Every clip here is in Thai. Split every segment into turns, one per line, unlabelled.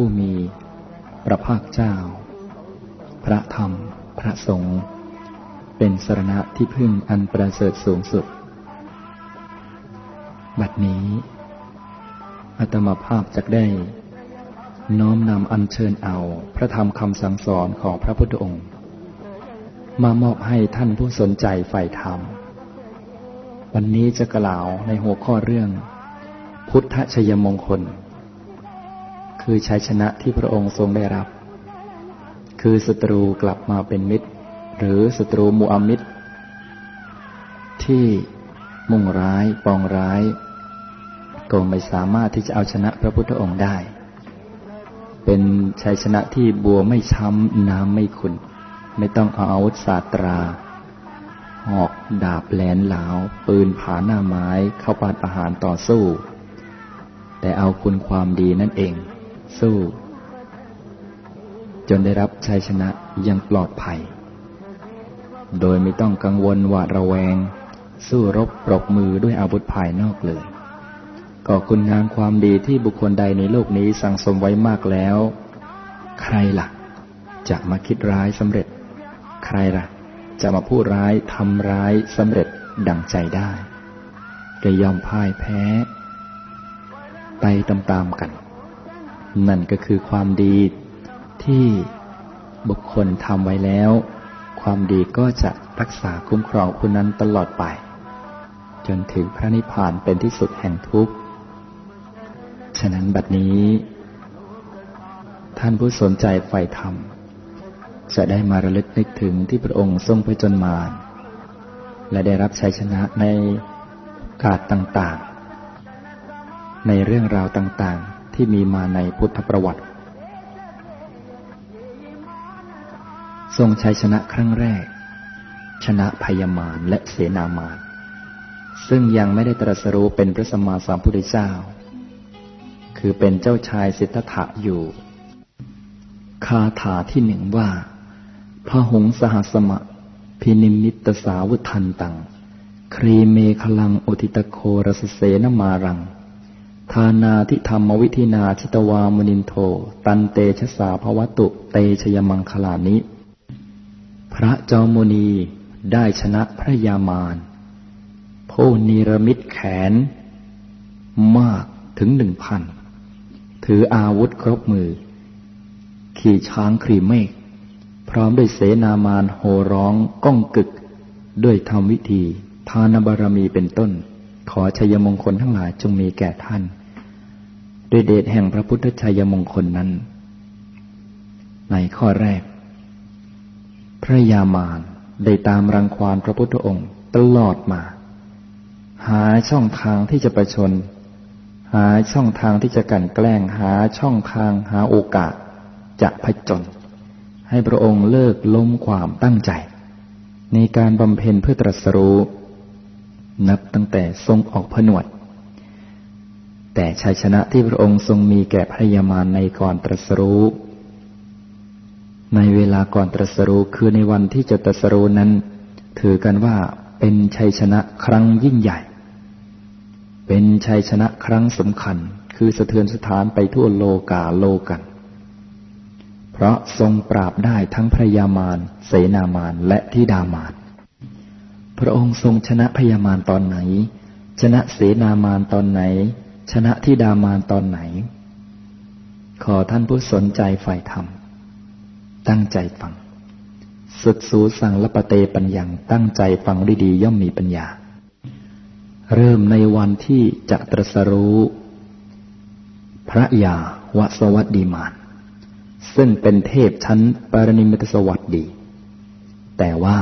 ผู้มีพระภาคเจ้า พระธรรม พระสงฆ์เป็นสรณะที่พึ่งอันประเสริฐสูงสุด บัดนี้ อัตมาภาพจักได้ น้อมนำอัญเชิญเอาพระธรรมคำสั่งสอนของพระพุทธองค์ มามอบให้ท่านผู้สนใจใฝ่ธรรม วันนี้จะกล่าวในหัวข้อเรื่อง พุทธชยมงคล คือชัยชนะที่พระองค์ทรงได้รับ คือศัตรูกลับมาเป็นมิตร หรือศัตรูมูอามิตร ที่มุ่งร้ายปองร้ายก็ไม่สามารถที่จะเอาชนะพระพุทธองค์ได้ เป็นชัยชนะที่บัวไม่ช้ำน้ำไม่ขุนไม่ต้องเอาอาวุธศาสตรา หอกดาบแหลนเหลาปืนผาหน้าไม้เข้าปาดอาหารต่อสู้ แต่เอาคุณความดีนั่นเอง สู้ จนได้รับชัยชนะยังปลอดภัย โดยไม่ต้องกังวลหวาดระแวง สู้รบปรบมือด้วยอาวุธภายนอกเลย ก็คุณงามความดีที่บุคคลใดในโลกนี้สั่งสมไว้มากแล้ว ใครละ่ะ จะมาคิดร้ายสำเร็จ ใครละ่ะ จะมาพูดร้ายทำร้ายสำเร็จดังใจได้ก็ยอมพ่ายแพ้ ไปตามๆกัน นั่นก็คือความดีที่บุคคลทำไว้แล้ว ความดีก็จะรักษาคุ้มครองผู้นั้นตลอดไป จนถึงพระนิพพานเป็นที่สุดแห่งทุกข์ ฉะนั้นบัดนี้ ท่านผู้สนใจใฝ่ธรรม จะได้มาระลึกนึกถึงที่พระองค์ทรงไปจนมาและได้รับชัยชนะในกาสต่างๆ ในเรื่องราวต่างๆ ที่มีมาในพุทธประวัติ ทรงชัยชนะครั้งแรก ชนะพยามารและเสนามารซึ่งยังไม่ได้ตรัสรู้เป็นพระสัมมาสัมพุทธเจ้า คือเป็นเจ้าชายสิทธัตถะอยู่ คาถาที่หนึ่งว่าพระหงสหัสมะ พินิมิตสาวุทันตัง ครีเมคลังอุทิตโครสเสนมารัง ทานาทิธรรมวิธินาชิตวามนินโท ตันเตชะสาภวตุ เตชยมังคลานิ พระจอมุนีได้ชนะพระยามารผู้นิรมิตแขน มากถึงหนึ่งพัน ถืออาวุธครบมือ ขี่ช้างครีเมฆพร้อมด้วยเสนามานโหร้องก้องกึก ด้วยธรรมวิธี ทานบารมีเป็นต้น ขอชัยมงคลทั้งหลายจงมีแก่ท่าน ด้วยเดชแห่งพระพุทธชัยมงคลนั้น ในข้อแรก พระยามานได้ตามรังควานพระพุทธองค์ตลอดมา หาช่องทางที่จะประชน หาช่องทางที่จะกันแกล้งหาช่องทางหาโอกาสจะผจญให้พระองค์เลิกล้มความตั้งใจ ในการบำเพ็ญเพื่อตรัสรู้ นับตั้งแต่ทรงออกผนวด แต่ชัยชนะที่พระองค์ทรงมีแก่พระยามารในก่อนตรัสรู้ในเวลาก่อนตรัสรู้คือในวันที่จะตรัสรู้นั้น ถือกันว่าเป็นชัยชนะครั้งยิ่งใหญ่ เป็นชัยชนะครั้งสำคัญ คือสะเทือนสถานไปทั่วโลกาโลกัน เพราะทรงปราบได้ทั้งพระยามาร เสนามารและทิดามาร พระองค์ทรงชนะพยามารตอนไหน ชนะเสนามารตอนไหน ชนะทิดามารตอนไหน ขอท่านผู้สนใจฝ่ายธรรม ตั้งใจฟังสุดสูสังละปะเตปัญญังตั้งใจฟังดีๆย่อมมีปัญญา เริ่มในวันที่จะตรัสรู้ พระยาวสวัสดีมาน ซึ่งเป็นเทพชั้นปรนิมิตสวัสดี แต่ว่า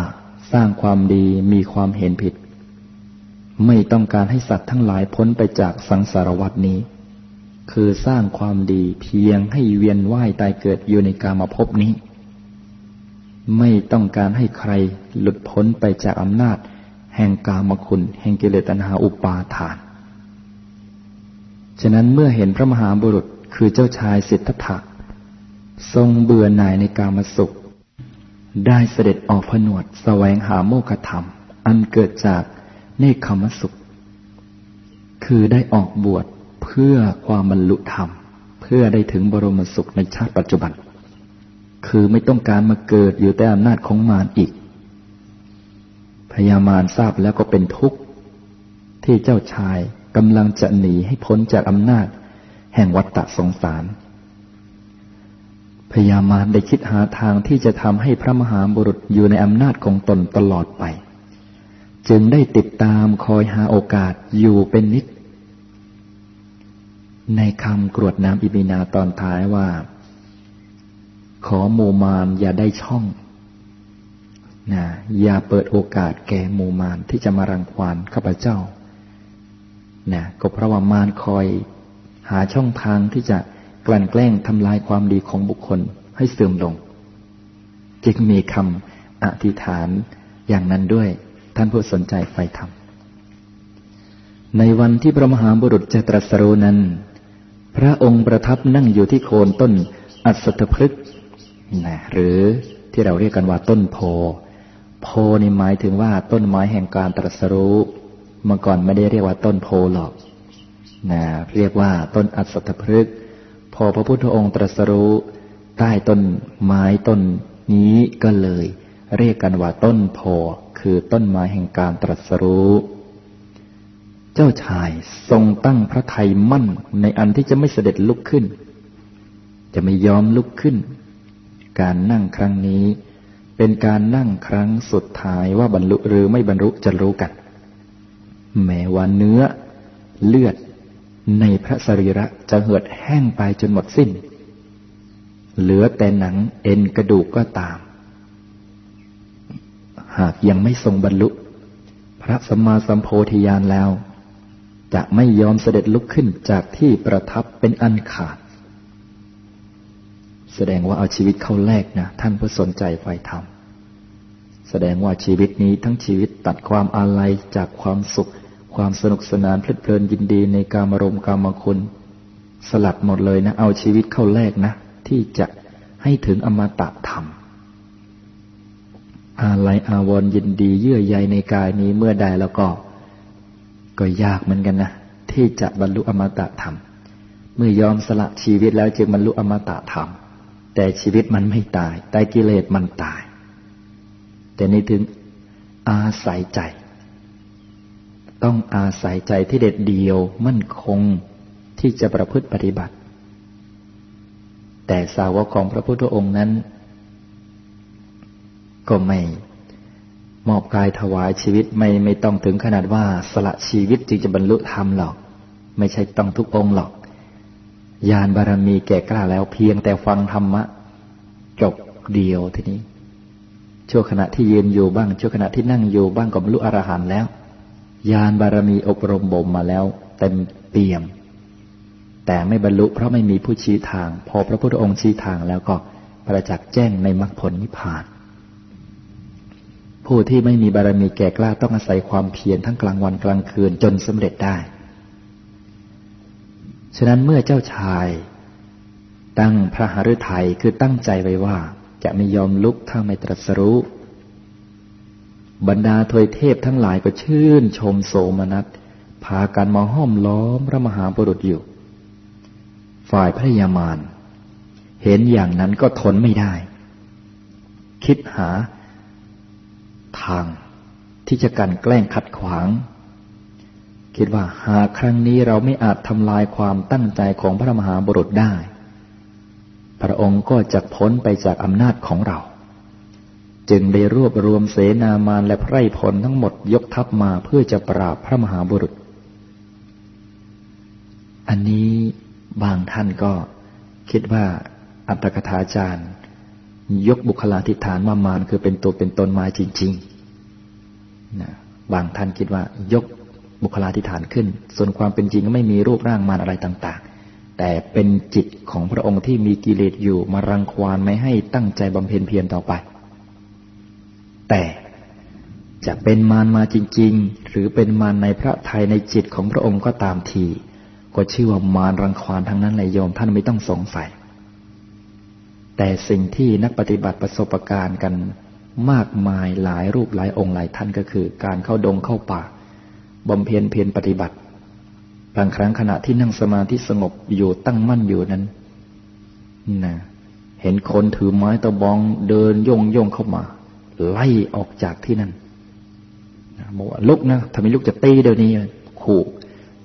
สร้างความดีมีความเห็นผิด ไม่ต้องการให้สัตว์ทั้งหลายพ้นไปจากสังสารวัฏนี้ คือสร้างความดีเพียงให้เวียนว่ายตายเกิดอยู่ในกามภพนี้ ไม่ต้องการให้ใครหลุดพ้นไปจากอำนาจ แห่งกามคุณ แห่งกิเลสตัณหาอุปาทาน ฉะนั้นเมื่อเห็นพระมหาบุรุษคือเจ้าชายสิทธัตถะทรงเบื่อหน่ายในกามสุข ได้เสด็จออกผนวดแสวงหาโมฆะธรรม อันเกิดจาก เนคขมสุข คือได้ออกบวชเพื่อความบรรลุธรรม เพื่อได้ถึงบรมสุขในชาติปัจจุบัน คือไม่ต้องการมาเกิดอยู่แต่อำนาจของมารอีกพญามารทราบแล้วก็เป็นทุกข์ ที่เจ้าชายกำลังจะหนีให้พ้นจากอำนาจ แห่งวัฏฏะสงสารพญามารได้คิดหาทางที่จะทำให้พระมหาบุรุษอยู่ในอำนาจของตนตลอดไป จึงได้ติดตามคอยหาโอกาสอยู่เป็นนิด ในคำกรวดน้ำอิมินาตอนท้ายว่า ขอโมมานอย่าได้ช่องนะอย่าเปิดโอกาสแก่โมมานที่จะมารังควานข้าพเจ้านะก็เพราะว่ามารคอยหาช่องทางที่จะกลั่นแกล้งทำลายความดีของบุคคลให้เสื่อมลง จึงมีคำอธิษฐานอย่างนั้นด้วย ท่านผู้สนใจไฟธรรม ในวันที่พระมหาบุรุษจะตรัสรู้นั้น พระองค์ประทับนั่งอยู่ที่โคนต้นอัศทพฤกษ์นะหรือที่เราเรียกกันว่าต้นโพ โพนี่หมายถึงว่าต้นไม้แห่งการตรัสรู้เมื่อก่อนไม่ได้เรียกว่าต้นโพหรอกนะเรียกว่าต้นอัศทพฤกษ์พอพระพุทธองค์ตรัสรู้ใต้ต้นไม้ต้นนี้ก็เลย เรียกกันว่าต้นโพ คือต้นไม้แห่งการตรัสรู้ เจ้าชายทรงตั้งพระทัยมั่นในอันที่จะไม่เสด็จลุกขึ้น จะไม่ยอมลุกขึ้น การนั่งครั้งนี้ เป็นการนั่งครั้งสุดท้ายว่าบรรลุหรือไม่บรรลุจะรู้กัน แม้ว่าเนื้อ เลือดในพระสรีระจะเหือดแห้งไปจนหมดสิ้น เหลือแต่หนังเอ็นกระดูกก็ตาม หากยังไม่ทรงบรรลุ พระสัมมาสัมโพธิญาณแล้ว จะไม่ยอมเสด็จลุกขึ้นจากที่ประทับเป็นอันขาด แสดงว่าเอาชีวิตเข้าแลกนะท่านผู้สนใจไฟธรรม แสดงว่าชีวิตนี้ทั้งชีวิตตัดความอาลัยจากความสุข ความสนุกสนานเพลิดเพลินยินดีในการมรมกามคุณ สลัดหมดเลยนะ เอาชีวิตเข้าแลกนะ ที่จะให้ถึงอมตะธรรม อาลัยอาวรยินดี เยื่อใยในกายนี้เมื่อใดแล้วก็ ก็ยากเหมือนกันนะที่จะบรรลุอมตะธรรม เมื่อยอมสละชีวิตแล้วจึงบรรลุอมตะธรรม แต่ชีวิตมันไม่ตาย แต่กิเลสมันตาย แต่นี่ถึงอาศัยใจ ต้องอาศัยใจที่เด็ดเดียวมั่นคงที่จะประพฤติปฏิบัติ แต่สาวกของพระพุทธองค์นั้น ก็ไม่มอบกายถวายชีวิตไม่ไม่ต้องถึงขนาดว่าสละชีวิตจึงจะบรรลุธรรมหรอก ไม่ใช่ต้องทุกองหรอกญาณบารมีแก่กล้าแล้วเพียงแต่ฟังธรรมะ จบเดียวทีนี้ชั่วขณะที่ยืนอยู่บ้างชั่วขณะที่นั่งอยู่บ้างก็บรรลุอรหันต์แล้วญาณบารมีอบรมบ่มมาแล้ว เต็มเปี่ยม แต่ไม่บรรลุเพราะไม่มีผู้ชี้ทาง พอพระพุทธองค์ชี้ทางแล้วก็ประจักษ์แจ้งในมรรคผลนิพพาน ผู้ที่ไม่มีบารมีแก่กล้าต้องอาศัยความเพียรทั้งกลางวันกลางคืนจนสำเร็จได้ ฉะนั้นเมื่อเจ้าชาย ตั้งพระหฤทัยคือตั้งใจไว้ว่า จะไม่ยอมลุกถ้าไม่ตรัสรู้ บรรดาทวยเทพทั้งหลายก็ชื่นชมโสมนัสพากันมาห้อมล้อมพระมหาบุรุษอยู่ ฝ่ายพระยามารเห็นอย่างนั้นก็ทนไม่ได้ คิดหา ทาง ที่จะกันแกล้งขัดขวาง คิดว่าหากครั้งนี้เราไม่อาจทำลายความตั้งใจของพระมหาบุรุษได้ พระองค์ก็จะพ้นไปจากอำนาจของเรา จึงได้รวบรวมเสนามานและไพร่พลทั้งหมดยกทัพมาเพื่อจะปราบพระมหาบุรุษ อันนี้บางท่านก็คิดว่าอัตถกถาจารย์ ยกบุคลาธิฐานมามานคือเป็นตัวเป็นตนมาจริง ๆ นะบางท่านคิดว่ายกบุคลาธิฐานขึ้น ส่วนความเป็นจริงก็ไม่มีรูปร่างมารอะไรต่างๆ แต่เป็นจิตของพระองค์ที่มีกิเลสอยู่มารังควานไม่ให้ตั้งใจบำเพ็ญเพียรต่อไป แต่จะเป็นมารมาจริง ๆ หรือเป็นมารในพระไทยในจิตของพระองค์ก็ตามที ก็ชื่อว่ามารรังควานทั้งนั้นเลยโยมท่านไม่ต้องสงสัย แต่สิ่งที่นักปฏิบัติประสบการณ์กัน มากมายหลายรูปหลายองค์หลายท่านก็คือ การเข้าดงเข้าป่าบำเพ็ญเพียรปฏิบัติ บางครั้งขณะที่นั่งสมาธิสงบอยู่ตั้งมั่นอยู่นั้นนะเห็นคนถือไม้ตะบองเดินย่งย่งเข้ามา ไล่ออกจากที่นั่นบอกว่าลุกนะทำไมลุกจะตีเดี๋ยวนี้ขู่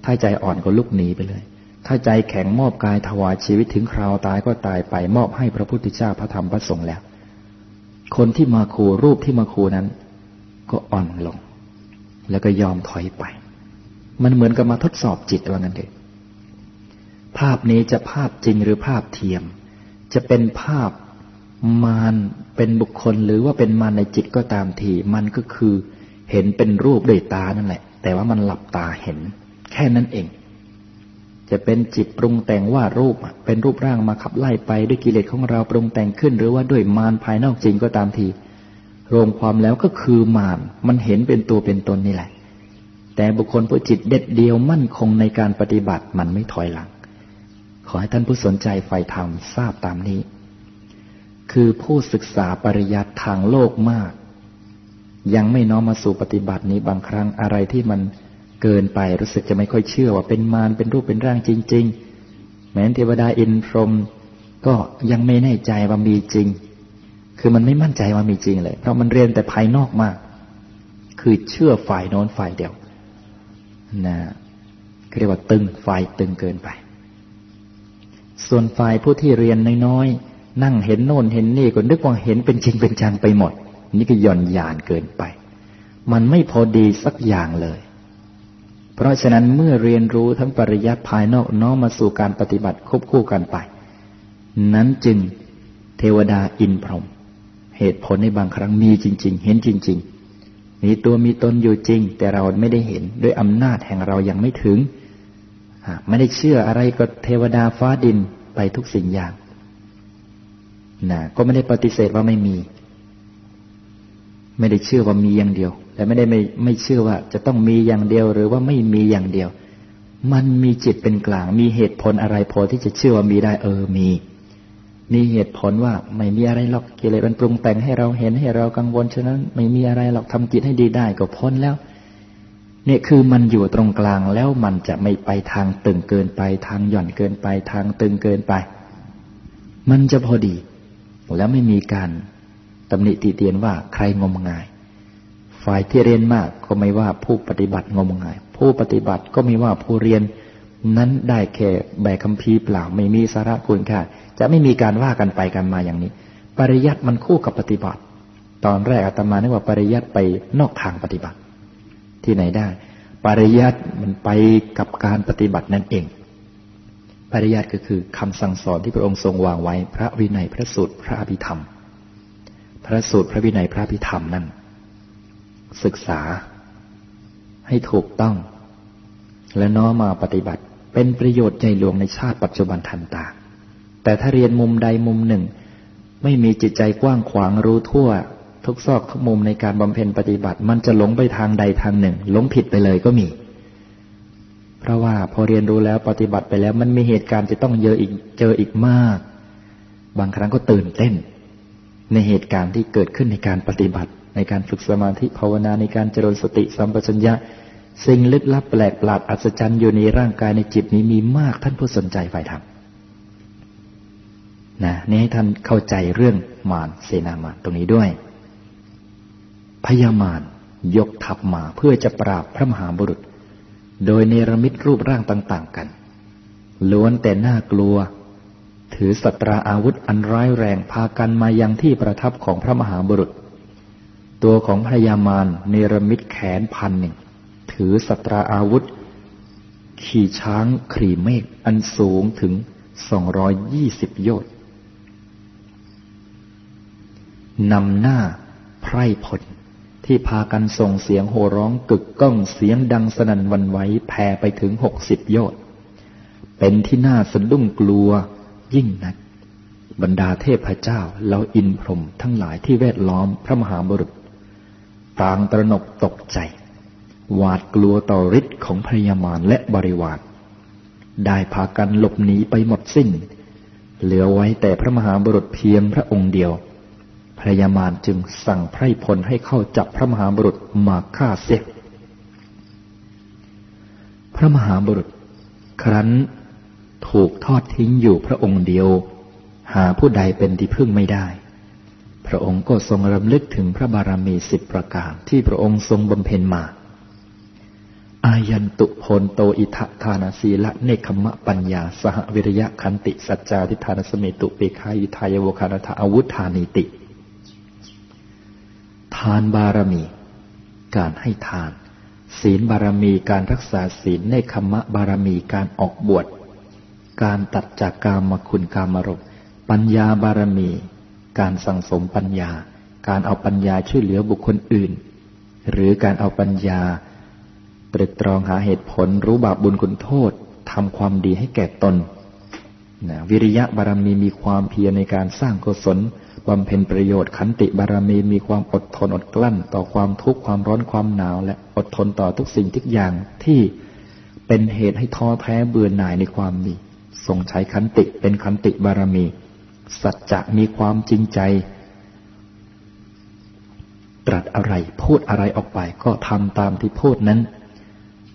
ถ้าใจอ่อนก็ลุกหนีไปเลย ถ้าใจแข็งมอบกายถวายชีวิตถึงคราวตายก็ตายไปมอบให้พระพุทธเจ้าพระธรรมพระสงฆ์แล้ว คนที่มาขู่รูปที่มาขู่นั้น ก็อ่อนลง แล้วก็ยอมถอยไป มันเหมือนกับมาทดสอบจิตว่างั้นเองภาพนี้จะภาพจริงหรือภาพเทียม จะเป็นภาพมารเป็นบุคคลหรือว่าเป็นมารในจิตก็ตามทีมันก็คือเห็นเป็นรูปด้วยตานั่นแหละ แต่ว่ามันหลับตาเห็น แค่นั้นเอง จะเป็นจิตปรุงแต่งว่ารูปเป็นรูปร่างมาขับไล่ไปด้วยกิเลสของเราปรุงแต่งขึ้น หรือว่าด้วยมารภายนอกจริงก็ตามทีรวมความแล้วก็คือมารมันเห็นเป็นตัวเป็นตนนี่แหละ แต่บุคคลผู้จิตเด็ดเดียวมั่นคงในการปฏิบัติมันไม่ถอยหลัง ขอให้ท่านผู้สนใจใฝ่ธรรมทราบตามนี้ คือผู้ศึกษาปริยัติทางโลกมาก ยังไม่น้อมมาสู่ปฏิบัตินี้บางครั้งอะไรที่มัน เกินไปรู้สึกจะไม่ค่อยเชื่อว่าเป็นมารเป็นรูปเป็นร่างจริง ๆ แม้นเทวดาอินพรหมก็ยังไม่แน่ใจว่ามีจริง คือมันไม่มั่นใจว่ามีจริงเลย เพราะมันเรียนแต่ภายนอกมาก คือเชื่อฝ่ายโน้นฝ่ายเดียวนะเรียกว่าตึงฝ่ายตึงเกินไป ส่วนฝ่ายผู้ที่เรียนน้อยๆนั่งเห็นโน่นเห็นนี่ก็นึกว่าเห็นเป็นจริงเป็นจังไปหมด นี่ก็ย่อนยานเกินไป มันไม่พอดีสักอย่างเลย เพราะฉะนั้นเมื่อเรียนรู้ทั้งปริยัติภายนอกน้อมมาสู่การปฏิบัติควบคู่กันไป นั้นจึงเทวดาอินพรหมเหตุผลในบางครั้งมีจริง ๆ เห็นจริง ๆ มีตัวมีตนอยู่จริง แต่เราไม่ได้เห็นด้วยอำนาจแห่งเรายังไม่ถึงไม่ได้เชื่ออะไรก็เทวดาฟ้าดินไปทุกสิ่งอย่างนะก็ไม่ได้ปฏิเสธว่าไม่มี ไม่ได้เชื่อว่ามีอย่างเดียว แต่ไม่ได้ไม่ไม่เชื่อว่าจะต้องมีอย่างเดียวหรือว่าไม่มีอย่างเดียว มันมีจิตเป็นกลาง มีเหตุผลอะไรพอที่จะเชื่อว่ามีได้เออมี มีเหตุผลว่าไม่มีอะไรหรอกกิเลสมันปรุงแต่งให้เราเห็นให้เรากังวลฉะนั้น ไม่มีอะไรหรอกทำจิตให้ดีได้ก็พ้นแล้วเนี่ยคือมันอยู่ตรงกลางแล้วมันจะไม่ไปทางตึงเกินไป ทางหย่อนเกินไป ทางตึงเกินไป มันจะพอดี แล้วไม่มีการตำหนิตีเตียนว่าใครงมงาย ฝ่ายที่เรียนมากก็ไม่ว่าผู้ปฏิบัติงมงาย ผู้ปฏิบัติก็ไม่ว่าผู้เรียน นั้นได้แค่แบกคำพีเปล่าไม่มีสาระคุณค่าจะไม่มีการว่ากันไปกันมาอย่างนี้ ปริยัติมันคู่กับปฏิบัติ ตอนแรกอาตมานึกว่าปริยัติไปนอกทางปฏิบัติ ที่ไหนได้ ปริยัติมันไปกับการปฏิบัตินั่นเองปริยัติก็คือคำสั่งสอนที่พระองค์ทรงวางไว้ พระวินัยพระสูตรพระอภิธรรม พระสูตรพระวินัยพระพิธรรมนั่น ศึกษา ให้ถูกต้อง และน้อมมาปฏิบัติ เป็นประโยชน์ใจหลวงในชาติปัจจุบันทันตา แต่ถ้าเรียนมุมใดมุมหนึ่ง ไม่มีจิตใจกว้างขวางรู้ทั่ว ทุกซอกทุกมุมในการบำเพ็ญปฏิบัติ มันจะหลงไปทางใดทางหนึ่งหลงผิดไปเลยก็มี เพราะว่าพอเรียนรู้แล้วปฏิบัติไปแล้วมันมีเหตุการณ์จะต้องเจออีกเจออีกมาก บางครั้งก็ตื่นเต้น ในเหตุการณ์ที่เกิดขึ้นในการปฏิบัติ ในการฝึกสมาธิภาวนาในการเจริญสติสัมปชัญญะสิ่งลึกลับแปลกประหลาดอัศจรรย์อยู่ในร่างกายในจิตนี้มีมากท่านผู้สนใจฝ่ายธรรมนะนี่ให้ท่านเข้าใจเรื่องมารเสนามารตรงนี้ด้วย พยามารยกทัพมาเพื่อจะปราบพระมหาบุรุษ โดยเนรมิตรูปร่างต่าง ๆ กัน ล้วนแต่น่ากลัว ถือสตราอาวุธอันร้ายแรงพากันมายังที่ประทับของพระมหาบุรุษ ตัวของพระยามารเนรมิตแขนพันหนึ่ง ถือสตราอาวุธ ขี่ช้างขี่เมฆอันสูงถึงสองรอยี่สิบโยชน์นำหน้าไพร่พลที่พากันส่งเสียงโห่ร้องกึกก้องเสียงดังสนั่นวันไหวแผ่ไปถึงหกสิบโยชน์เป็นที่น่าสะดุ้งกลัวยิ่งนัก บรรดาเทพเจ้าแลาอินพรมทั้งหลายที่แวดล้อมพระมหาบุรุษ ต่างตระหนกตกใจ หวาดกลัวต่อฤทธิ์ของพยามารและบริวาร ได้พากันหลบหนีไปหมดสิ้น เหลือไว้แต่พระมหาบุรุษเพียงพระองค์เดียวพยามารจึงสั่งไพร่พลให้เข้าจับพระมหาบุรุษมาฆ่าเสียพระมหาบุรุษ ครั้นถูกทอดทิ้งอยู่พระองค์เดียว หาผู้ใดเป็นที่พึ่งไม่ได้ ระองค์ก็ทรงรำลึกถึงพระบารมีสิบประการที่พระองค์ทรงบำเพ็ญมา อายันตุโพนโตอิทะทานาสีละเนคขมะปัญญา สหวิริยะคันติสัจจาทิธานสเมตุเปคายิทายโวคานทาอาวุธานิติ ทานบารมี การให้ทาน ศีลบารมีการรักษาศีลเนคขมะบารมีการออกบวชการตัดจากกามคุณกามรมปัญญาบารมี การสั่งสมปัญญา การเอาปัญญาช่วยเหลือบุคคลอื่น หรือการเอาปัญญา ตรึกตรองหาเหตุผลรู้บาปบุญคุณโทษทำความดีให้แก่ตนนะวิริยะบารมีมีความเพียรในการสร้างกุศลบำเพ็ญประโยชน์ขันติบารมีมีความอดทนอดกลั้น ต่อความทุกข์ความร้อนความหนาว และอดทนต่อทุกสิ่งทุกอย่างที่เป็นเหตุให้ท้อแท้เบื่อหน่ายในความดีทรงใช้ขันติเป็นขันติบารมี สัจจะมีความจริงใจ ตรัสอะไรพูดอะไรออกไป ก็ทำตามที่พูดนั้น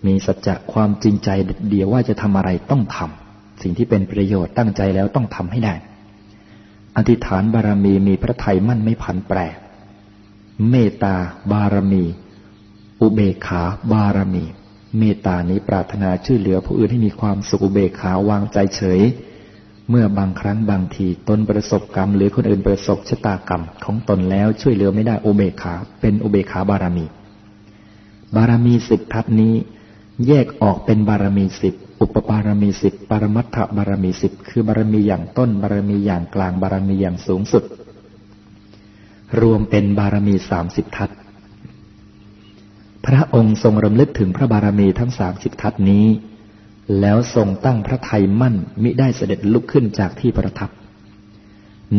มีสัจจะความจริงใจเดียวว่าจะทำอะไรต้องทำสิ่งที่เป็นประโยชน์ตั้งใจแล้วต้องทำให้ได้ อธิษฐานบารมีมีพระไทยมั่นไม่ผันแปรเมตตาบารมี อุเบกขาบารมี เมตตานี้ปรารถนาช่วยเหลือผู้อื่นให้มีความสุขอุเบกขาวางใจเฉย เมื่อบางครั้งบางทีตนประสบกรรม หรือคนอื่นประสบชะตากรรม ของตนแล้วช่วยเหลือไม่ได้อุเบกขา เป็นอุเบกขาบารมี บารมีสิบทัศนี้ แยกออกเป็นบารมีสิบอุปบารมีสิบปรมัตถบารมีสิบคือบารมีอย่างต้นบารมีอย่างกลางบารมีอย่างสูงสุด รวมเป็นบารมีสามสิบทัศพระองค์ทรงรำลึกถึงพระบารมีทั้งสามสิบทัศนี้ แล้วทรงตั้งพระทัยมั่นมิได้เสด็จลุกขึ้นจากที่ประทับ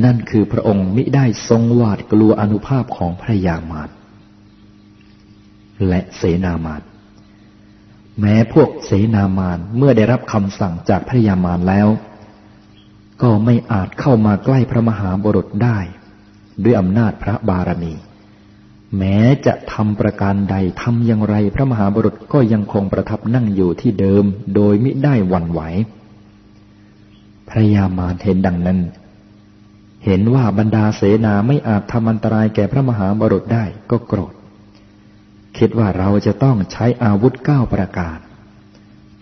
นั่นคือพระองค์มิได้ทรงหวาดกลัวอนุภาพของพระยามารและเสนามารแม้พวกเสนามารเมื่อได้รับคำสั่งจากพระยามารแล้ว ก็ไม่อาจเข้ามาใกล้พระมหาบุรุษได้ ด้วยอำนาจพระบารมี แม้จะทำประการใดทำอย่างไร พระมหาบุรุษก็ยังคงประทับนั่งอยู่ที่เดิม โดยมิได้หวั่นไหวพระยามารเห็นดังนั้น เห็นว่าบรรดาเสนาไม่อาจทำอันตรายแก่พระมหาบรุษได้ก็โกรธ คิดว่าเราจะต้องใช้อาวุธเก้าประการ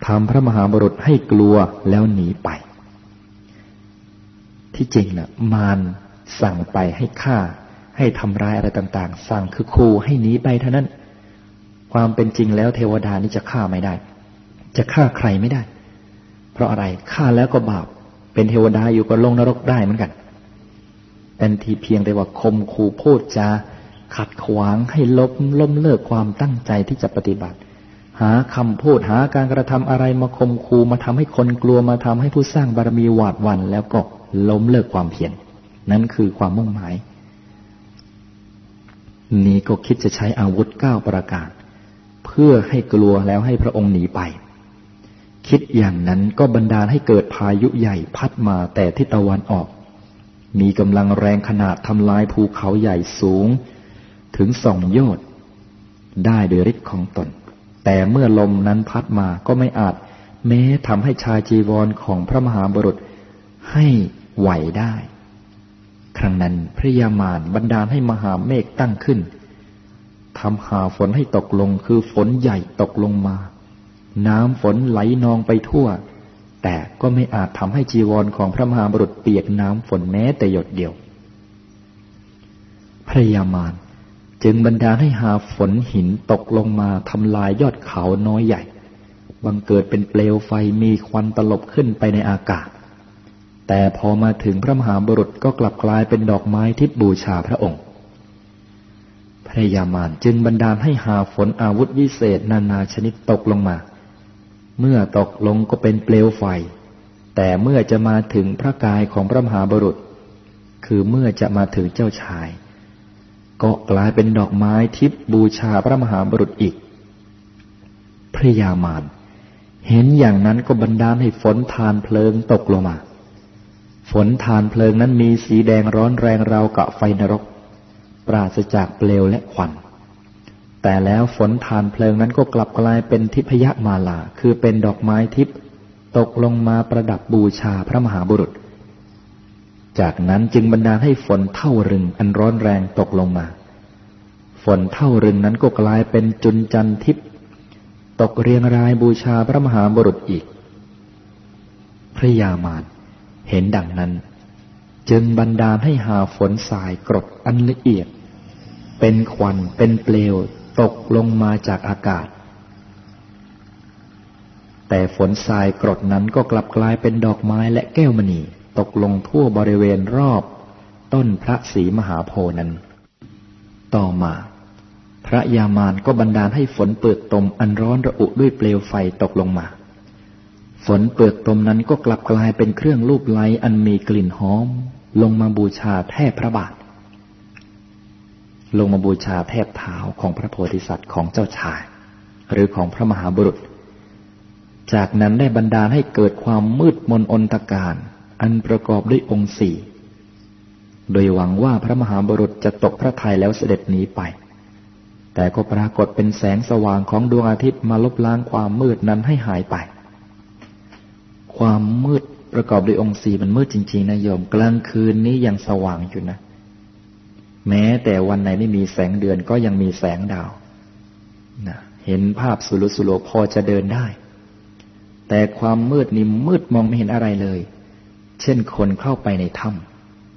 ทำพระมหาบรุษให้กลัวแล้วหนีไป ที่จริงนะ่ะมารสั่งไปให้ฆ่า ให้ทำร้ายอะไรต่างๆ สั่งคือครูให้หนีไปเท่านั้น ความเป็นจริงแล้วเทวดานี่จะฆ่าไม่ได้ จะฆ่าใครไม่ได้ เพราะอะไรฆ่าแล้วก็บาป เป็นเทวดาอยู่ก็ลงนรกได้เหมือนกันเป็นทีเพียงแต่ว่าคมคูพูดจาขัดขวางให้ลบล้มเลิกความตั้งใจที่จะปฏิบัติ หาคำพูดหาการกระทำอะไรมาคมคูมาทำให้คนกลัวมาทำให้ผู้สร้างบารมีหวาดวันแล้วก็ล้มเลิกความเพียรนนั่นคือความมุ่งหมาย นี้ก็คิดจะใช้อาวุธเก้าประการเพื่อให้กลัวแล้วให้พระองค์หนีไป คิดอย่างนั้นก็บันดาลให้เกิดพายุใหญ่พัดมาแต่ทิศตะวันออก มีกำลังแรงขนาดทำลายภูเขาใหญ่สูง ถึงสองโยชน์ได้โดยฤทธิ์ของตน แต่เมื่อลมนั้นพัดมาก็ไม่อาจ แม้ทำให้ชายจีวรของพระมหาบรุษให้ไหวได้ ครั้งนั้นพระยามารบันดาลให้มหาเมฆตั้งขึ้นทำหาฝนให้ตกลงคือฝนใหญ่ตกลงมา น้ำฝนไหลนองไปทั่ว แต่ก็ไม่อาจทำให้จีวรของพระมหาบุรุษเปียกน้ำฝนแม้แต่หยดเดียว พระยามารจึงบันดาลให้หาฝนหินตกลงมาทำลายยอดเขาน้อยใหญ่ บังเกิดเป็นเปลวไฟมีควันตลบขึ้นไปในอากาศ แต่พอมาถึงพระมหาบุรุษก็กลับกลายเป็นดอกไม้ที่บูชาพระองค์ พระยามารจึงบันดาลให้หาฝนอาวุธวิเศษนานาชนิดตกลงมา เมื่อตกลงก็เป็นเปลวไฟ แต่เมื่อจะมาถึงพระกายของพระมหาบุรุษ คือเมื่อจะมาถึงเจ้าชาย ก็กลายเป็นดอกไม้ทิพบูชาพระมหาบุรุษอีก พระยามารเห็นอย่างนั้นก็บันดาลให้ฝนทานเพลิงตกลงมา ฝนทานเพลิงนั้นมีสีแดงร้อนแรงราวกับไฟนรก ปราศจากเปลวและควัน แต่แล้วฝนทานเพลิงนั้นก็กลับกลายเป็นทิพยมาลา คือเป็นดอกไม้ทิพตกลงมาประดับบูชาพระมหาบุรุษ จากนั้นจึงบรรดาให้ฝนเท่ารึงอันร้อนแรงตกลงมา ฝนเท่ารึงนั้นก็กลายเป็นจุนจันทิพย์ตกเรียงรายบูชาพระมหาบุรุษอีก พระยามาร เห็นดังนั้น จึงบันดาลให้หาฝนสายกรดอันละเอียด เป็นควันเป็นเปลวตกลงมาจากอากาศ แต่ฝนทรายกรดนั้นก็กลับกลายเป็นดอกไม้และแก้วมณีตกลงทั่วบริเวณรอบ ต้นพระศรีมหาโพนั้น ต่อมา พระยามานก็บันดาลให้ฝนเปลือกตมอันร้อนระอุด้วยเปลวไฟตกลงมา ฝนเปลือกตมนั้นก็กลับกลายเป็นเครื่องลูบไล้อันมีกลิ่นหอม ลงมาบูชาแทบพระบาท ลงมาบูชาแทบเท้าของพระโพธิสัตว์ของเจ้าชาย หรือของพระมหาบุรุษ จากนั้นได้บรรดาให้เกิดความมืดมนอนตการ อันประกอบด้วยองค์สี่โดยหวังว่าพระมหาบุรุษจะตกพระทัยแล้วเสด็จหนีไป แต่ก็ปรากฏเป็นแสงสว่างของดวงอาทิตย์มาลบล้างความมืดนั้นให้หายไป ความมืดประกอบด้วยองค์สี่มันมืดจริง ๆนะโยม กลางคืนนี้ยังสว่างอยู่นะ แม้แต่วันไหนไม่มีแสงเดือนก็ยังมีแสงดาวนะเห็นภาพสุรุสุโลพอจะเดินได้ แต่ความมืดนี่มืดมองไม่เห็นอะไรเลย เช่นคนเข้าไปในถ้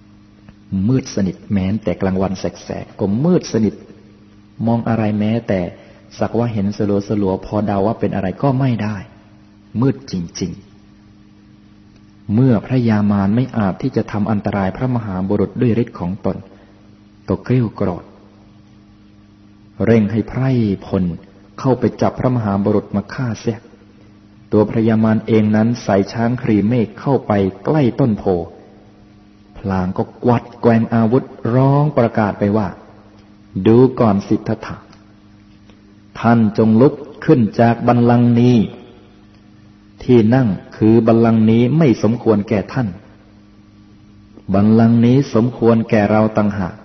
ำมืดสนิทแม้แต่กลางวันแสกๆก็มืดสนิท มองอะไรแม้แต่สักว่าเห็นสลัวสลัวพอเดาว่าเป็นอะไรก็ไม่ได้ มืดจริง ๆ เมื่อพระยามารไม่อาจที่จะทำอันตรายพระมหาบุรุษด้วยฤทธิ์ของตนก็เกลี้ยกรอดเร่งให้ไพร่พลเข้าไปจับพระมหาบุรุษมาฆ่าเสียตัวพระยามารเองนั้นใส่ช้างครีเมฆเข้าไปใกล้ต้นโพพลางก็กวัดแกงอาวุธร้องประกาศไปว่า ดูก่อนสิทธัตถะท่านจงลุกขึ้นจากบัลลังนี้ ที่นั่ง คือบัลลังก์นี้ไม่สมควรแก่ท่าน บัลลังก์นี้สมควรแก่เราตังหาก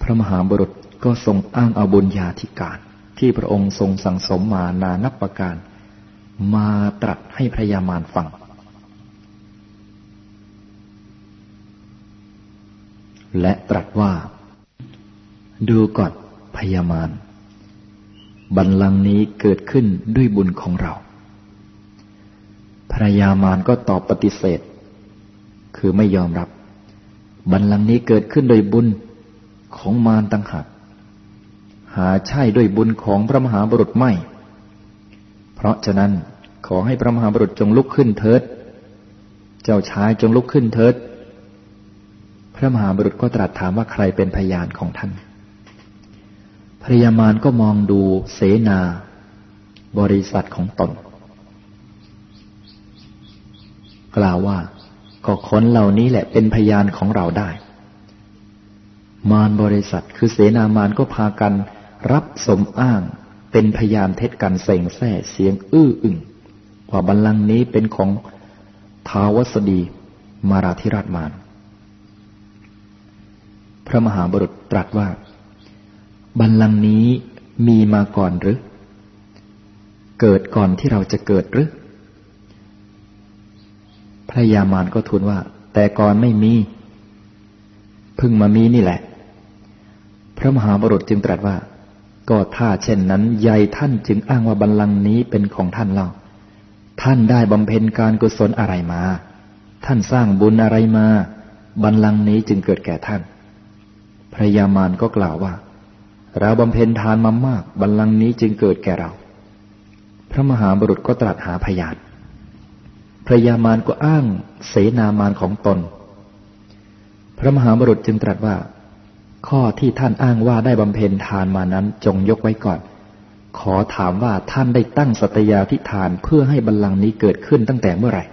พระมหาบุรุษก็ทรงอ้างเอาบุญญาธิการ ที่พระองค์ทรงสั่งสมมานานับประการ มาตรัสให้พระยามารฟัง และตรัสว่า ดูก่อนพยามารบัลลังก์นี้เกิดขึ้นด้วยบุญของเรา พรยามารก็ตอบปฏิเสธ คือไม่ยอมรับ บัลลังก์นี้เกิดขึ้นโดยบุญของมารต่างหากหาใช่ด้วยบุญของพระมหาบุรุษไม่ เพราะฉะนั้นขอให้พระมหาบุรุษจงลุกขึ้นเถิด เจ้าชายจงลุกขึ้นเถิด พระมหาบุรุษก็ตรัสถามว่าใครเป็นพยานของท่าน พระยามารก็มองดูเสนา บริษัทของตน กล่าวว่า ก็คนเหล่านี้แหละเป็นพยานของเราได้ มารบริษัทคือเสนามารก็พากันรับสมอ้าง เป็นพยานเท็จกันเสงแส่เสียงอื้ออึงว่าบัลลังก์นี้เป็นของท้าวสดีมาราธิราชมารพระมหาบุรุษตรัสว่า บัลลังก์นี้มีมาก่อนหรือ เกิดก่อนที่เราจะเกิดหรือ พระยามารก็ทูลว่า แต่ก่อนไม่มีเพิ่งมามีนี่แหละ พระมหาบรุษจึงตรัสว่า ก็ถ้าเช่นนั้นยายท่านจึงอ้างว่าบัลลังก์นี้เป็นของท่านเล่า ท่านได้บำเพ็ญการกุศลอะไรมา ท่านสร้างบุญอะไรมา บัลลังก์นี้จึงเกิดแก่ท่าน พระยามารก็กล่าวว่า เราบำเพ็ญทานมามาก บัลลังก์นี้จึงเกิดแก่เรา พระมหาบรุษก็ตรัสหาพยาน พระยามารก็อ้างเสนามารของตน พระมหาบุรุษจึงตรัสว่า ข้อที่ท่านอ้างว่าได้บำเพ็ญทานมานั้นจงยกไว้ก่อน ขอถามว่าท่านได้ตั้งสัตยาธิฐานเพื่อให้บัลลังก์นี้เกิดขึ้นตั้งแต่เมื่อไหร่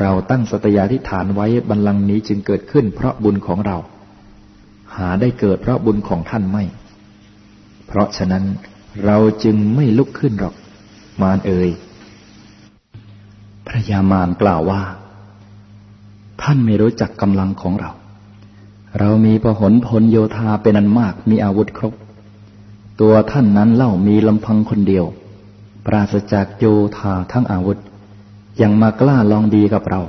เราตั้งสัตยาธิฐานไว้บัลลังก์นี้จึงเกิดขึ้น เพราะบุญของเรา หาได้เกิดเพราะบุญของท่านไม่ เพราะฉะนั้นเราจึงไม่ลุกขึ้นหรอก มารเอ่ย พระยามารกล่าวว่า ท่านไม่รู้จักกำลังของเรา เรามีพหลพลโยธาเป็นอันมากมีอาวุธครบ ตัวท่านนั้นเล่ามีลำพังคนเดียว ปราศจากโยธาทั้งอาวุธ ยังมากล้าลองดีกับเรา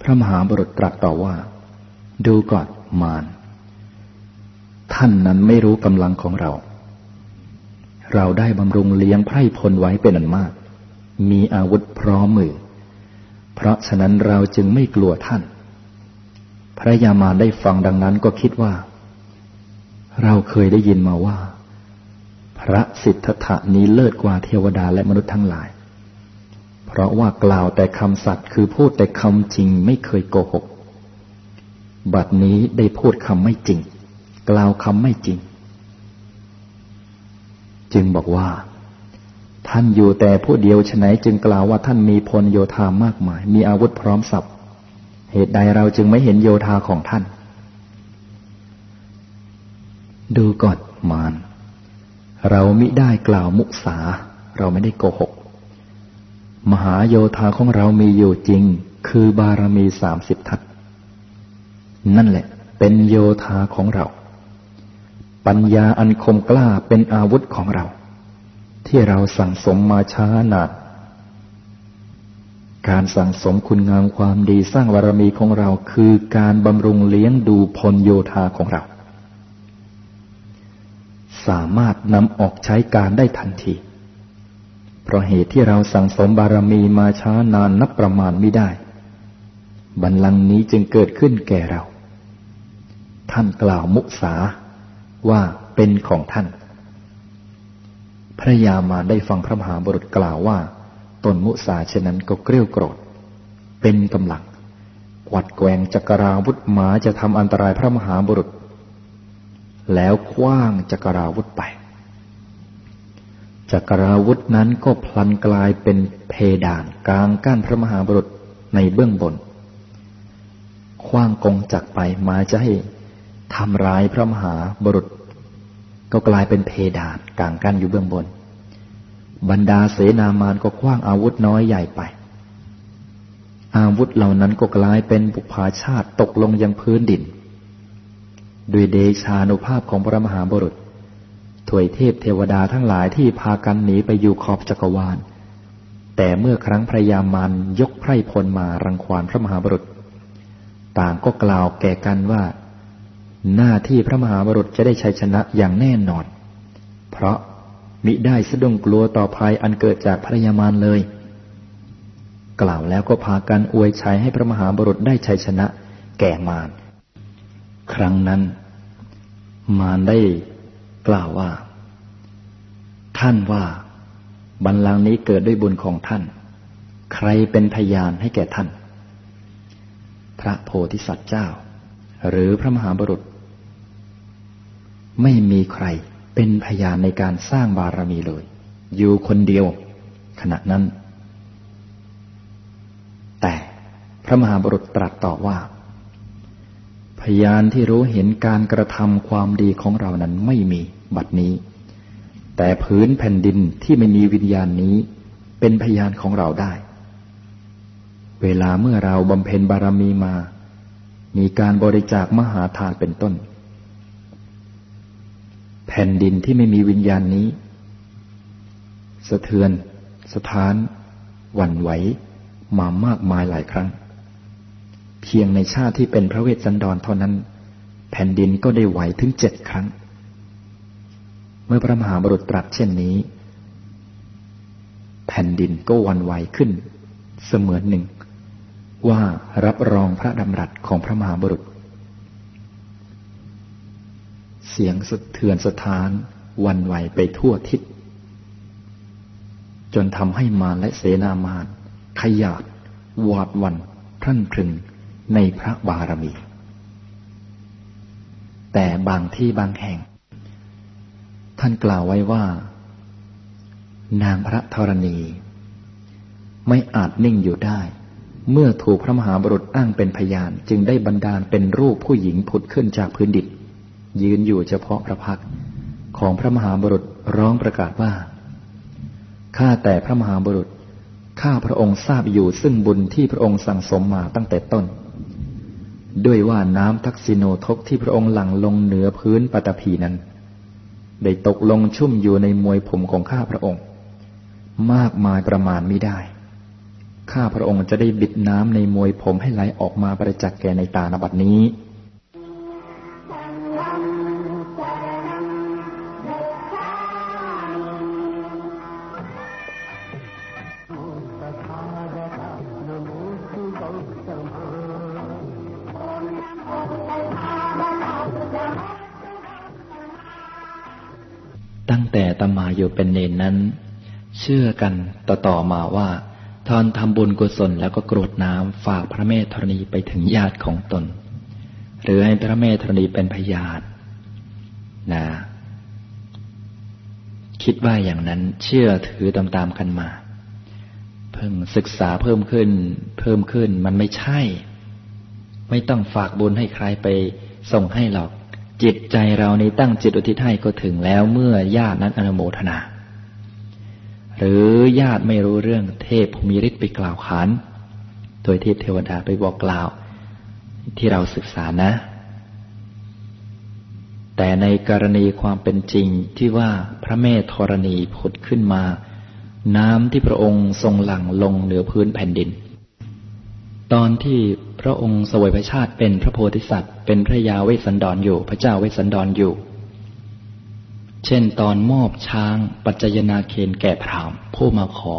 พระมหาบุรุษตรัสต่อว่า ดูก่อนมารท่านนั้นไม่รู้กำลังของเรา เราได้บำรุงเลี้ยงไพร่พลไว้เป็นอันมาก มีอาวุธพร้อมมือ เพราะฉะนั้นเราจึงไม่กลัวท่าน พระยามาได้ฟังดังนั้นก็คิดว่า เราเคยได้ยินมาว่า พระสิทธัตถะนี้เลิศกว่าเทวดาและมนุษย์ทั้งหลาย เพราะว่ากล่าวแต่คำสัตย์คือพูดแต่คำจริงไม่เคยโกหก บัดนี้ได้พูดคำไม่จริง กล่าวคำไม่จริง จึงบอกว่า ท่านอยู่แต่ผู้เดียวฉะไหนจึงกล่าวว่าท่านมีพลโยธามากมาย มีอาวุธพร้อมสับเหตุใดเราจึงไม่เห็นโยธาของท่าน ดูก่อนมานเรามิได้กล่าวมุสา เราไม่ได้โกหก มหาโยธาของเรามีอยู่จริง คือบารมีสามสิบทัศนั่นแหละ เป็นโยธาของเรา ปัญญาอันคมกล้าเป็นอาวุธของเรา ที่เราสั่งสมมาช้านานการสั่งสมคุณงามความดีสร้างบารมีของเราคือการบำรุงเลี้ยงดูพลโยธาของเรา สามารถนำออกใช้การได้ทันที เพราะเหตุที่เราสั่งสมบารมีมาช้านานนับประมาณไม่ได้ บัลลังก์นี้จึงเกิดขึ้นแก่เรา ท่านกล่าวมุสาว่าเป็นของท่าน ระยามาได้ฟังพระมหาบุรุษกล่าวว่า ตนมุสาเช่นนั้นก็เกลี้ยโกรธ เป็นกำลังกวัดแกงจักราวุธหมาจะทำอันตรายพระมหาบุรุษ แล้วคว้างจักราวุธไป จักราวุธนั้นก็พลันกลายเป็นเพดานกลางกั้นพระมหาบุรุษในเบื้องบนคว้างกงจักไปมาจะให้ทำร้ายพระมหาบุรุษ ก็กลายเป็นเพดานกลางกั้นอยู่เบื้องบน บรรดาเสนามานก็คว้างอาวุธน้อยใหญ่ไป อาวุธเหล่านั้นก็กลายเป็นบุพาชาติตกลงยังพื้นดิน ด้วยเดชานุภาพของพระมหาบุรุษถวยเทพเทวดาทั้งหลายที่พากันหนีไปอยู่ขอบจักรวาล แต่เมื่อครั้งพระยามันยกไพรพลมารังควานพระมหาบุรุษ ต่างก็กล่าวแก่กันว่า หน้าที่พระมหาบุรุษจะได้ชัยชนะอย่างแน่นอน เพราะ มิได้สะดุ้งกลัวต่อภัยอันเกิดจากพระยามารเลย กล่าวแล้วก็พากันอวยชัยให้พระมหาบรุษได้ชัยชนะ แก่มาร ครั้งนั้น มารได้กล่าวว่า ท่านว่า บัลลังก์นี้เกิดด้วยบุญของท่าน ใครเป็นพยานให้แก่ท่าน พระโพธิสัตว์เจ้า หรือพระมหาบรุษ ไม่มีใคร เป็นพยานในการสร้างบารมีเลย อยู่คนเดียวขณะนั้น แต่พระมหาบุรุษตรัสต่อว่า พยานที่รู้เห็นการกระทำความดีของเรานั้นไม่มีบัดนี้ แต่พื้นแผ่นดินที่ไม่มีวิญญาณนี้ เป็นพยานของเราได้ เวลาเมื่อเราบำเพ็ญบารมีมา มีการบริจาคมหาทานเป็นต้น ผ่นดินที่ไม่มีวิญญาณนี้ สะเทือนสถาน หวั่นไหว มามากมายหลายครั้ง เพียงในชาติที่เป็นพระเวสสันดรเท่านั้น แผ่นดินก็ได้ไหวถึงเจ็ดครั้ง เมื่อพระมหาบุรุษตรัสเช่นนี้ แผ่นดินก็วันไหวขึ้น เสมือนหนึ่ง ว่ารับรองพระดำรัสของพระมหาบุรุษ เสียงสะเทือนสถานวันไหวไปทั่วทิศ จนทำให้มารและเสนามารขยาดวาดวันท่านพรึงในพระบารมี แต่บางที่บางแห่ง ท่านกล่าวไว้ว่า นางพระธรณี ไม่อาจนิ่งอยู่ได้ เมื่อถูกพระมหาบุรุษอ้างเป็นพยานจึงได้บรรดาลเป็นรูปผู้หญิงผุดขึ้นจากพื้นดิน ยืนอยู่เฉพาะพระพักของพระมหาบุรุษร้องประกาศว่า ข้าแต่พระมหาบุรุษ ข้าพระองค์ทราบอยู่ซึ่งบุญที่พระองค์สั่งสมมาตั้งแต่ต้น ด้วยว่าน้ำทักษิโนทกที่พระองค์หลั่งลงเหนือพื้นปฐพีนั้น ได้ตกลงชุ่มอยู่ในมวยผมของข้าพระองค์ มากมายประมาณไม่ได้ ข้าพระองค์จะได้บิดน้ำในมวยผมให้ไหลออกมาประจักษ์แก่ในตานบัดนี้ อยู่เป็นเนนนั้น เชื่อกันต่อๆมาว่าทอนทำบุญกุศลแล้วก็กรวดน้ำฝากพระเมธรณีไปถึงญาติของตน หรือให้พระเมธรณีเป็นพยานนะคิดว่าอย่างนั้นเชื่อถือตามๆกันมา เพิ่งศึกษาเพิ่มขึ้น เพิ่มขึ้นมันไม่ใช่ ไม่ต้องฝากบุญให้ใครไปส่งให้หรอก จิตใจเรานี้ตั้งจิตอุทิศให้ก็ถึงแล้วเมื่อญาตินั้นอนุโมทนา หรือญาติไม่รู้เรื่องเทพมีฤทธิ์ไปกล่าวขานโดยเทพเทวดาไปบอกกล่าว ที่เราศึกษานะ แต่ในกรณีความเป็นจริงที่ว่าพระเมธธรณีผุดขึ้นมา น้ำที่พระองค์ทรงหลั่งลงเหนือพื้นแผ่นดิน ตอนที่ ระองค์สวยพระชาติเป็นพระโพธิสัตว์ เป็นพระยาเวสสันดรออยู่ พระเจ้าเวสสันดรออยู่ เช่นตอนมอบช้าง ปัจจยนาเคนแก่พรามผู้มาขอ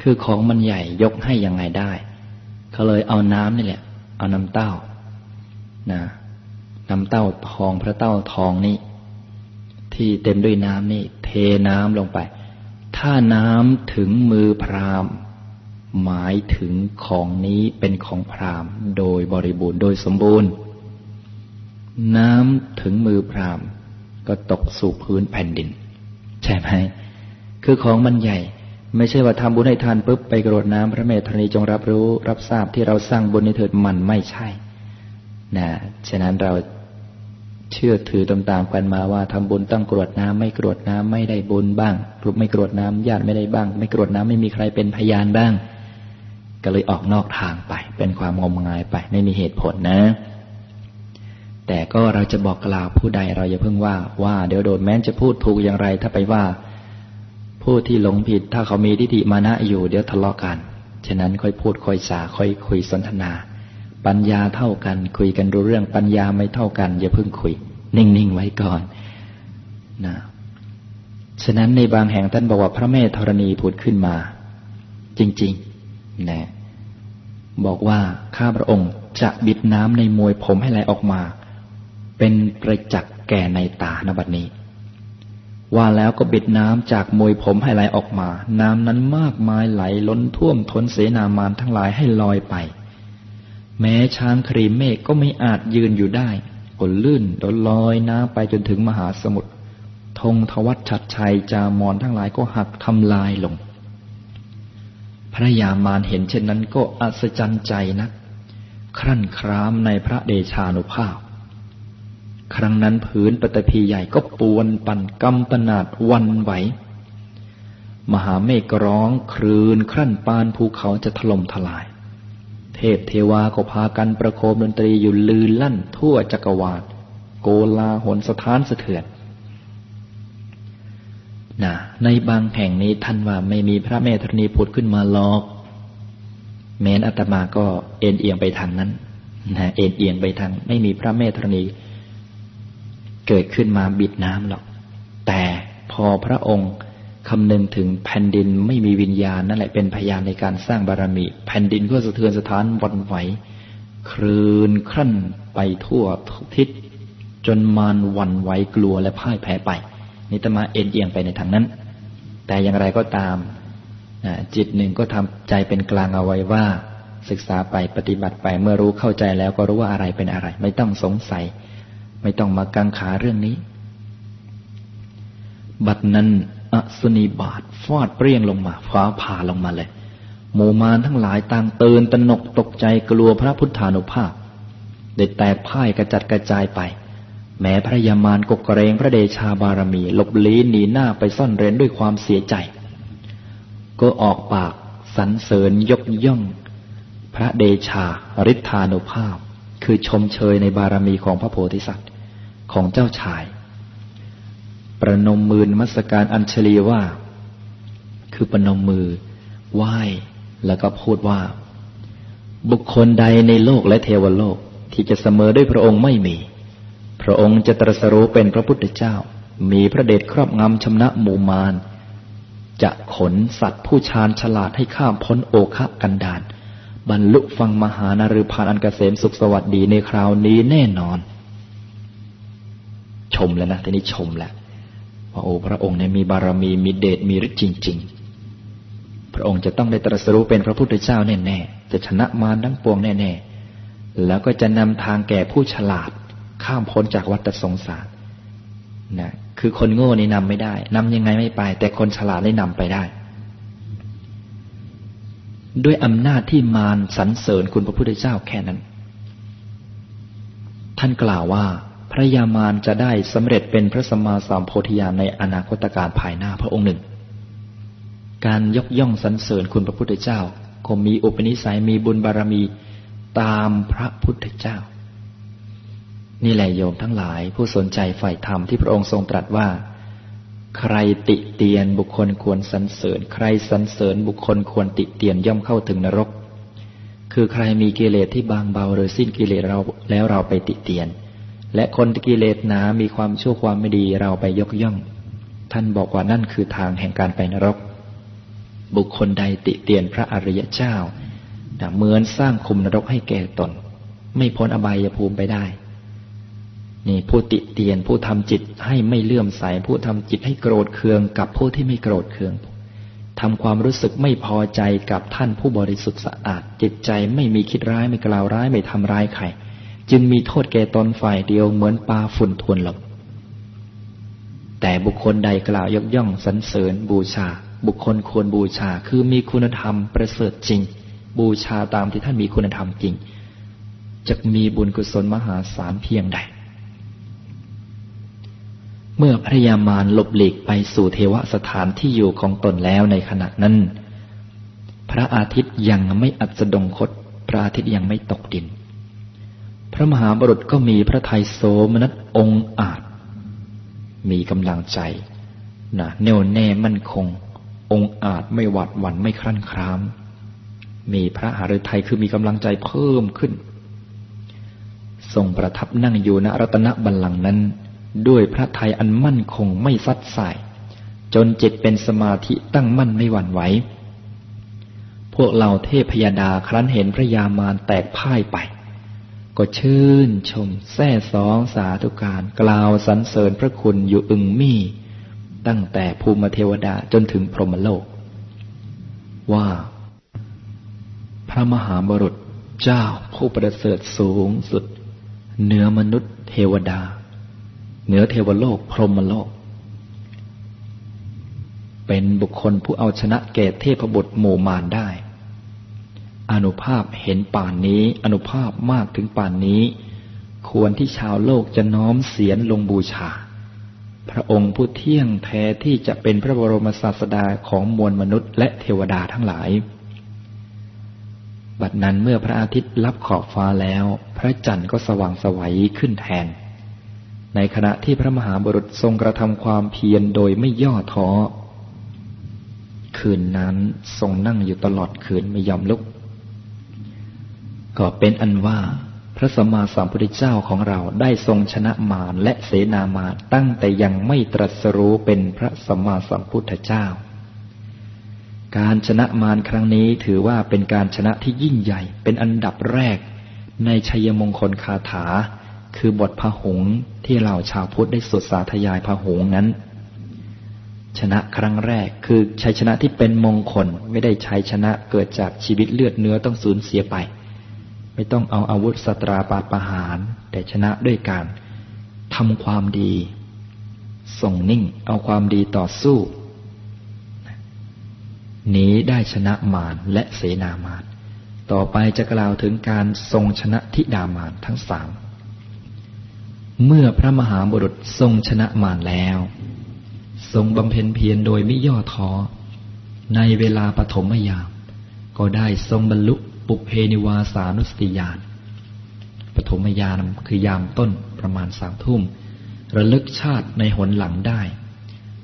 คือของมันใหญ่ยกให้ยังไงได้ เขาเลยเอาน้ำนี่แหละ เอาน้ำเต้านะน้ำเต้าทองพระเต้าทองนี่ ที่เต็มด้วยน้ำนี่ เทน้ำลงไป ถ้าน้ำถึงมือพราม หมายถึงของนี้เป็นของพราหมณ์ โดยบริบูรณ์โดยสมบูรณ์ น้ำถึงมือพราหมณ์ก็ตกสู่พื้นแผ่นดิน ใช่ไหมคือของมันใหญ่ ไม่ใช่ว่าทำบุญให้ทานปุ๊บไปกรดน้ำพระเมธรณีจงรับรู้ รับทราบที่เราสร้างบุญในเถิดมันไม่ใช่นะฉะนั้นเราเชื่อถือตามๆกันมาว่าทำบุญต้องกรวดน้ำไม่กรวดน้ำไม่ได้บุญบ้างกรุบไม่กรวดน้ำญาติไม่ได้บ้าง ไม่กรวดน้ำไม่มีใครเป็นพยานบ้าง ก็เลยออกนอกทางไป เป็นความงมงายไป ไม่มีเหตุผลนะ แต่ก็เราจะบอกกล่าวผู้ใดเราอย่าเพิ่งว่าว่าเดี๋ยวโดนแม้นจะพูดถูกอย่างไร ถ้าไปว่า ผู้ที่หลงผิด ถ้าเขามีทิฏฐิมานะอยู่ เดี๋ยวทะเลาะกัน ฉะนั้นค่อยพูดค่อยสาค่อยคุยสนทนา ปัญญาเท่ากันคุยกันรู้เรื่องปัญญาไม่เท่ากัน อย่าเพิ่งคุย นิ่งๆไว้ก่อนนะฉะนั้นในบางแห่งท่านบอกว่าพระเมธธรณีผุดขึ้นมา จริงๆนะ บอกว่าข้าพระองค์จะบิดน้ำในมวยผมให้ไหลออกมา เป็นประจักษ์แก่ในตานบัดนี้ ว่าแล้วก็บิดน้ำจากมวยผมให้ไหลออกมา น้ำนั้นมากมายไหลล้นท่วมทนเสนามานทั้งหลายให้ลอยไป แม้ช้างครีมเมฆก็ไม่อาจยืนอยู่ได้กลลื่นดนลอยน้ำไปจนถึงมหาสมุทรธงทวัตชัดชัยจามอนทั้งหลายก็หักทำลายลง พระยามารเห็นเช่นนั้นก็อัศจรรย์ใจนัก ครั่นครามในพระเดชานุภาพ ครั้งนั้นผืนปฐพีใหญ่ก็ปวนปั่นกำปนาดวันไหว มหาเมฆร้องครืนครั่นปานภูเขาจะถล่มทลาย เทพเทวาก็พากันประโคมดนตรีอยู่ลือลั่นทั่วจักรวาลโกลาหนสถานสะเทือน นะในบางแห่งนี้ท่านว่าไม่มีพระเมธรณีผุดขึ้นมาหรอก แม้นอาตมาก็เอ็นเอียงไปทางนั้นนะเอ็นเอียงไปทาง ไม่มีพระเมธรณี เกิดขึ้นมาบิดน้ำหรอก แต่พอพระองค์คำนึงถึงแผ่นดินไม่มีวิญญาณนั่นแหละเป็นพยานในการสร้างบารมี แผ่นดินก็สะเทือนสถานวันไหวคลื่นครั่นไปทั่วทุกทิศจนมารวันไหวกลัวและพ่ายแพ้ไป นิตมาเอ็นเอียงไปในทางนั้น แต่อย่างไรก็ตามจิตหนึ่งก็ทำใจเป็นกลางเอาไว้ว่า ศึกษาไปปฏิบัติไปเมื่อรู้เข้าใจแล้วก็รู้ว่าอะไรเป็นอะไร ไม่ต้องสงสัย ไม่ต้องมากังขาเรื่องนี้ บัดนั้นอสุนีบาทฟาดเปรี้ยงลงมาฟ้าผ่าลงมาเลยหมู่มารทั้งหลายต่างเตื่นตนกตกใจกลัวพระพุทธานุภาพเด็ดแตกพ่ายกระจัดกระจายไป แม้พระยามารกกเกรงพระเดชาบารมี หลบลี้หนีหน้าไปซ่อนเร้นด้วยความเสียใจ ก็ออกปากสรรเสริญยกย่อง พระเดชาฤทธานุภาพ คือชมเชยในบารมีของพระโพธิสัตว์ของเจ้าชาย ประนมมือนมัสการอัญชลีว่า คือประนมมือ ไหว้แล้วก็พูดว่า บุคคลใดในโลกและเทวโลกที่จะเสมอด้วยพระองค์ไม่มี พระองค์จะตรัสรู้เป็นพระพุทธเจ้า มีพระเดชครอบงำชำนะหมู่มาร จะขนสัตว์ผู้ชาญฉลาดให้ข้ามพ้นโอคะกันดาน บรรลุฟังมหานารือพานอันกเกษมสุขสวัสดีในคราวนี้แน่นอน ชมแล้วนะทีนี้ชมแล้วว่าโอ้พระองค์เนี่ยมีบารมีมีเดชมีฤทธิ์จริง ๆ พระองค์จะต้องได้ตรัสรู้เป็นพระพุทธเจ้าแน่ๆจะชนะมารทั้งปวงแน่ๆแล้วก็จะนำทางแก่ผู้ฉลาด ข้ามพ้นจากวัฏสงสารนะคือคนโง่นี่นำไม่ได้นำยังไงไม่ไป แต่คนฉลาดได้นำไปได้ ด้วยอำนาจที่มารสรรเสริญคุณพระพุทธเจ้าแค่นั้น ท่านกล่าวว่า พระยามารจะได้สำเร็จเป็นพระสมมาสัมโพธิญาณในอนาคตการภายหน้าพระองค์หนึ่ง การยกย่องสรรเสริญคุณพระพุทธเจ้าก็มีอุปนิสัยมีบุญบารมีตามพระพุทธเจ้า นี่แหละโยมทั้งหลายผู้สนใจฝ่ายธรรมที่พระองค์ทรงตรัสว่า ใครติเตียนบุคคลควรสรรเสริญ ใครสรรเสริญบุคคลควรติเตียนย่อมเข้าถึงนรก คือใครมีกิเลสที่บางเบาหรือสิ้นกิเลสเราแล้วเราไปติเตียน และคนกิเลสหนา มีความชั่วความไม่ดีเราไปยกย่อง ท่านบอกว่านั่นคือทางแห่งการไปนรก บุคคลใดติเตียนพระอริยเจ้าเหมือนสร้างคุมนรกให้แก่ตน ไม่พ้นอบายภูมิไปได้ นี่ผู้ติเตียนผู้ทำจิตให้ไม่เลื่อมใสผู้ทำจิตให้โกรธเคืองกับผู้ที่ไม่โกรธเคืองทำความรู้สึกไม่พอใจกับท่านผู้บริสุทธิ์สะอาด จิตใจไม่มีคิดร้ายไม่กล่าวร้ายไม่ทำร้ายใครจึงมีโทษแก่ตนฝ่ายเดียวเหมือนปลาฝุ่นทวนหลบแต่บุคคลใดกล่าวยกย่องสรรเสริญบูชา บุคคลควรบูชาคือมีคุณธรรมประเสริฐจริง บูชาตามที่ท่านมีคุณธรรมจริงจะมีบุญกุศลมหาศาลเพียงใด เมื่อพระยามารหลบหลีกไปสู่เทวสถานที่อยู่ของตนแล้วในขณะนั้น พระอาทิตย์ยังไม่อัสดงคต พระอาทิตย์ยังไม่ตกดิน พระมหาบุรุษก็มีพระทัยโสมนัสองอาจ มีกำลังใจนะแน่วแน่มั่นคง องอาจไม่หวาดหวั่นไม่ครั่นคราม มีพระหฤทัยคือมีกำลังใจเพิ่มขึ้น ทรงประทับนั่งอยู่ณรัตนบัลลังก์นั้น ด้วยพระทัยอันมั่นคงไม่ฟัดสาย จนจิตเป็นสมาธิตั้งมั่นไม่หวั่นไหว พวกเราเทพยดาครั้นเห็นพระยามารแตกพ่ายไป ก็ชื่นชมแท้สองสาธุการ กล่าวสรรเสริญพระคุณอยู่อึงมี่ ตั้งแต่ภูมิเทวดาจนถึงพรหมโลก ว่า พระมหาบรุษเจ้าผู้ประเสริฐสูงสุด เหนือมนุษย์เทวดา เหนือเทวโลก พรหมโลก เป็นบุคคลผู้เอาชนะเกตเทพบุตรหมู่มารได้ อนุภาพเห็นป่านนี้ อนุภาพมากถึงป่านนี้ ควรที่ชาวโลกจะน้อมเสียนลงบูชา พระองค์ผู้เที่ยงแท้ที่จะเป็นพระบรมศาสดาของมวลมนุษย์ และเทวดาทั้งหลายบัดนั้นเมื่อพระอาทิตย์รับขอบฟ้าแล้ว พระจันทร์ก็สว่างสวัยขึ้นแทน ในขณะที่พระมหาบุรุษทรงกระทำความเพียรโดยไม่ย่อท้อ คืนนั้นทรงนั่งอยู่ตลอดคืนไม่ยอมลุก ก็เป็นอันว่า พระสัมมาสัมพุทธเจ้าของเราได้ทรงชนะมารและเสนามารตั้งแต่ยังไม่ตรัสรู้เป็นพระสัมมาสัมพุทธเจ้า การชนะมารครั้งนี้ถือว่าเป็นการชนะที่ยิ่งใหญ่เป็นอันดับแรกในชัยมงคลคาถา คือบทพหงที่เราชาวพุทธได้สวดสาธยายพหงนั้น ชนะครั้งแรกคือชัยชนะที่เป็นมงคล ไม่ได้ชัยชนะเกิดจากชีวิตเลือดเนื้อต้องสูญเสียไป ไม่ต้องเอาอาวุธสตราปาประหาร แต่ชนะด้วยการทำความดี ส่งนิ่งเอาความดีต่อสู้หนีได้ชนะมารและเสนามาร ต่อไปจะกล่าวถึงการทรงชนะทิดามารทั้งสาม เมื่อพระมหาบุรุษทรงชนะมารแล้ว ทรงบำเพ็ญเพียรโดยไม่ย่อท้อ ในเวลาปฐมยาม ก็ได้ทรงบรรลุปุเพนิวาสานุสติญาณปฐมยามคือยามต้นประมาณสามทุ่ม ระลึกชาติในหนหลังได้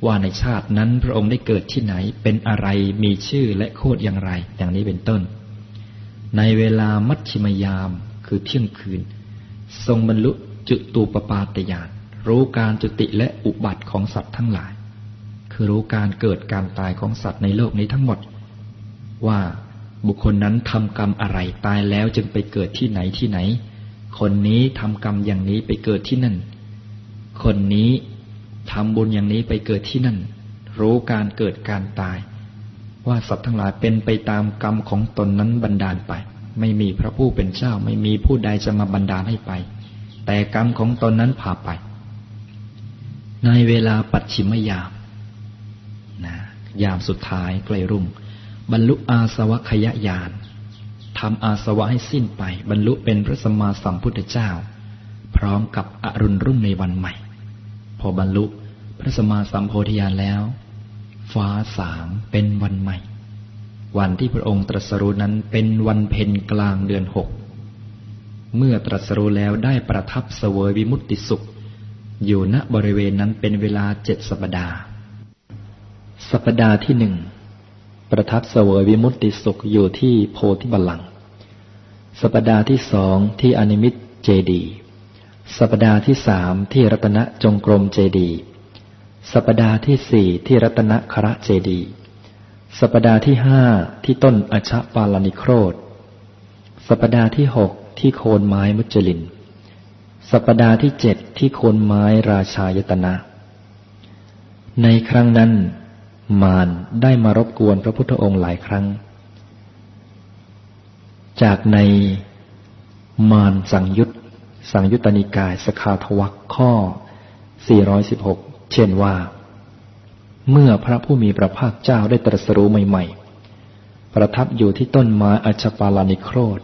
ว่าในชาตินั้นพระองค์ได้เกิดที่ไหนเป็นอะไรมีชื่อและโคดอย่างไรอย่างนี้เป็นต้น ในเวลามัชชิมยามคือเที่ยงคืน ทรงบรรลุ จุตูปปาตยานรู้การจุติและอุบัติของสัตว์ทั้งหลาย คือรู้การเกิดการตายของสัตว์ในโลกนี้ทั้งหมด ว่าบุคคลนั้นทำกรรมอะไรตายแล้วจึงไปเกิดที่ไหนที่ไหน คนนี้ทำกรรมอย่างนี้ไปเกิดที่นั่น คนนี้ทำบุญอย่างนี้ไปเกิดที่นั่น รู้การเกิดการตาย ว่าสัตว์ทั้งหลายเป็นไปตามกรรมของตนนั้นบันดาลไป ไม่มีพระผู้เป็นเจ้าไม่มีผู้ใดจะมาบันดาลให้ไป แต่กรรมของตนนั้นพาไป ในเวลาปัจฉิมยามนะยามสุดท้ายใกล้รุ่ง บรรลุอาสวะขยะยานทำอาสวะให้สิ้นไป บรรลุเป็นพระสัมมาสัมพุทธเจ้า พร้อมกับอรุณรุ่งในวันใหม่ พอบรรลุพระสัมมาสัมโพธิญาณแล้ว ฟ้าสางเป็นวันใหม่ วันที่พระองค์ตรัสรู้นั้นเป็นวันเพ็ญกลางเดือนหก เมื่อตรัสรู้แล้วได้ประทับเสวยวิมุตติสุข อยู่ณบริเวณนั้นเป็นเวลาเจ็ดสัปดาห์ สัปดาห์ที่หนึ่งประทับเสวยวิมุตติสุขอยู่ที่โพธิบัลลังก์สัปดาห์ที่สองที่อนิมิตเจดีสัปดาห์ที่สามที่รัตนจงกรมเจดีสัปดาห์ที่สี่ที่รัตนคระเจดีสัปดาห์ที่ห้าที่ต้นอชปาลนิโครธสัปดาห์ที่หก ที่โคนไม้มุจลิน สัปดาห์ที่เจ็ดที่โคนไม้ราชายตนะ ในครั้งนั้น มารได้มารบกวนพระพุทธองค์หลายครั้ง จากในมารสังยุตสังยุตตนิกายสคาทวักข้อ 416 เช่นว่า เมื่อพระผู้มีพระภาคเจ้าได้ตรัสรู้ใหม่ ๆ ประทับอยู่ที่ต้นไม้อัชปาลานิโครธ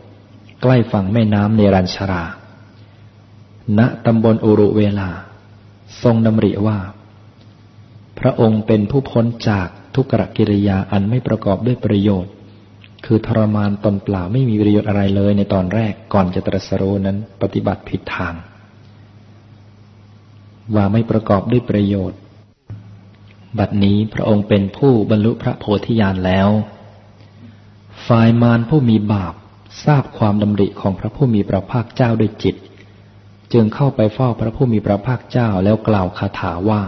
ล้ฝั่งแม่น้ำเนรัญชรา ณตำบลอุรุเวลา ทรงดำริว่า พระองค์เป็นผู้พ้นจากทุกขกิริยาอันไม่ประกอบด้วยประโยชน์ คือทรมานตนเปล่าไม่มีประโยชน์อะไรเลยในตอนแรกก่อนจะตรัสรู้นั้นปฏิบัติผิดทาง ว่าไม่ประกอบด้วยประโยชน์ บัดนี้พระองค์เป็นผู้บรรลุพระโพธิญาณแล้ว ฝ่ายมารผู้มีบาป ทราบความดำริของพระผู้มีพระภาคเจ้าด้วยจิต จึงเข้าไปเฝ้าพระผู้มีพระภาคเจ้าแล้วกล่าวคาถาว่า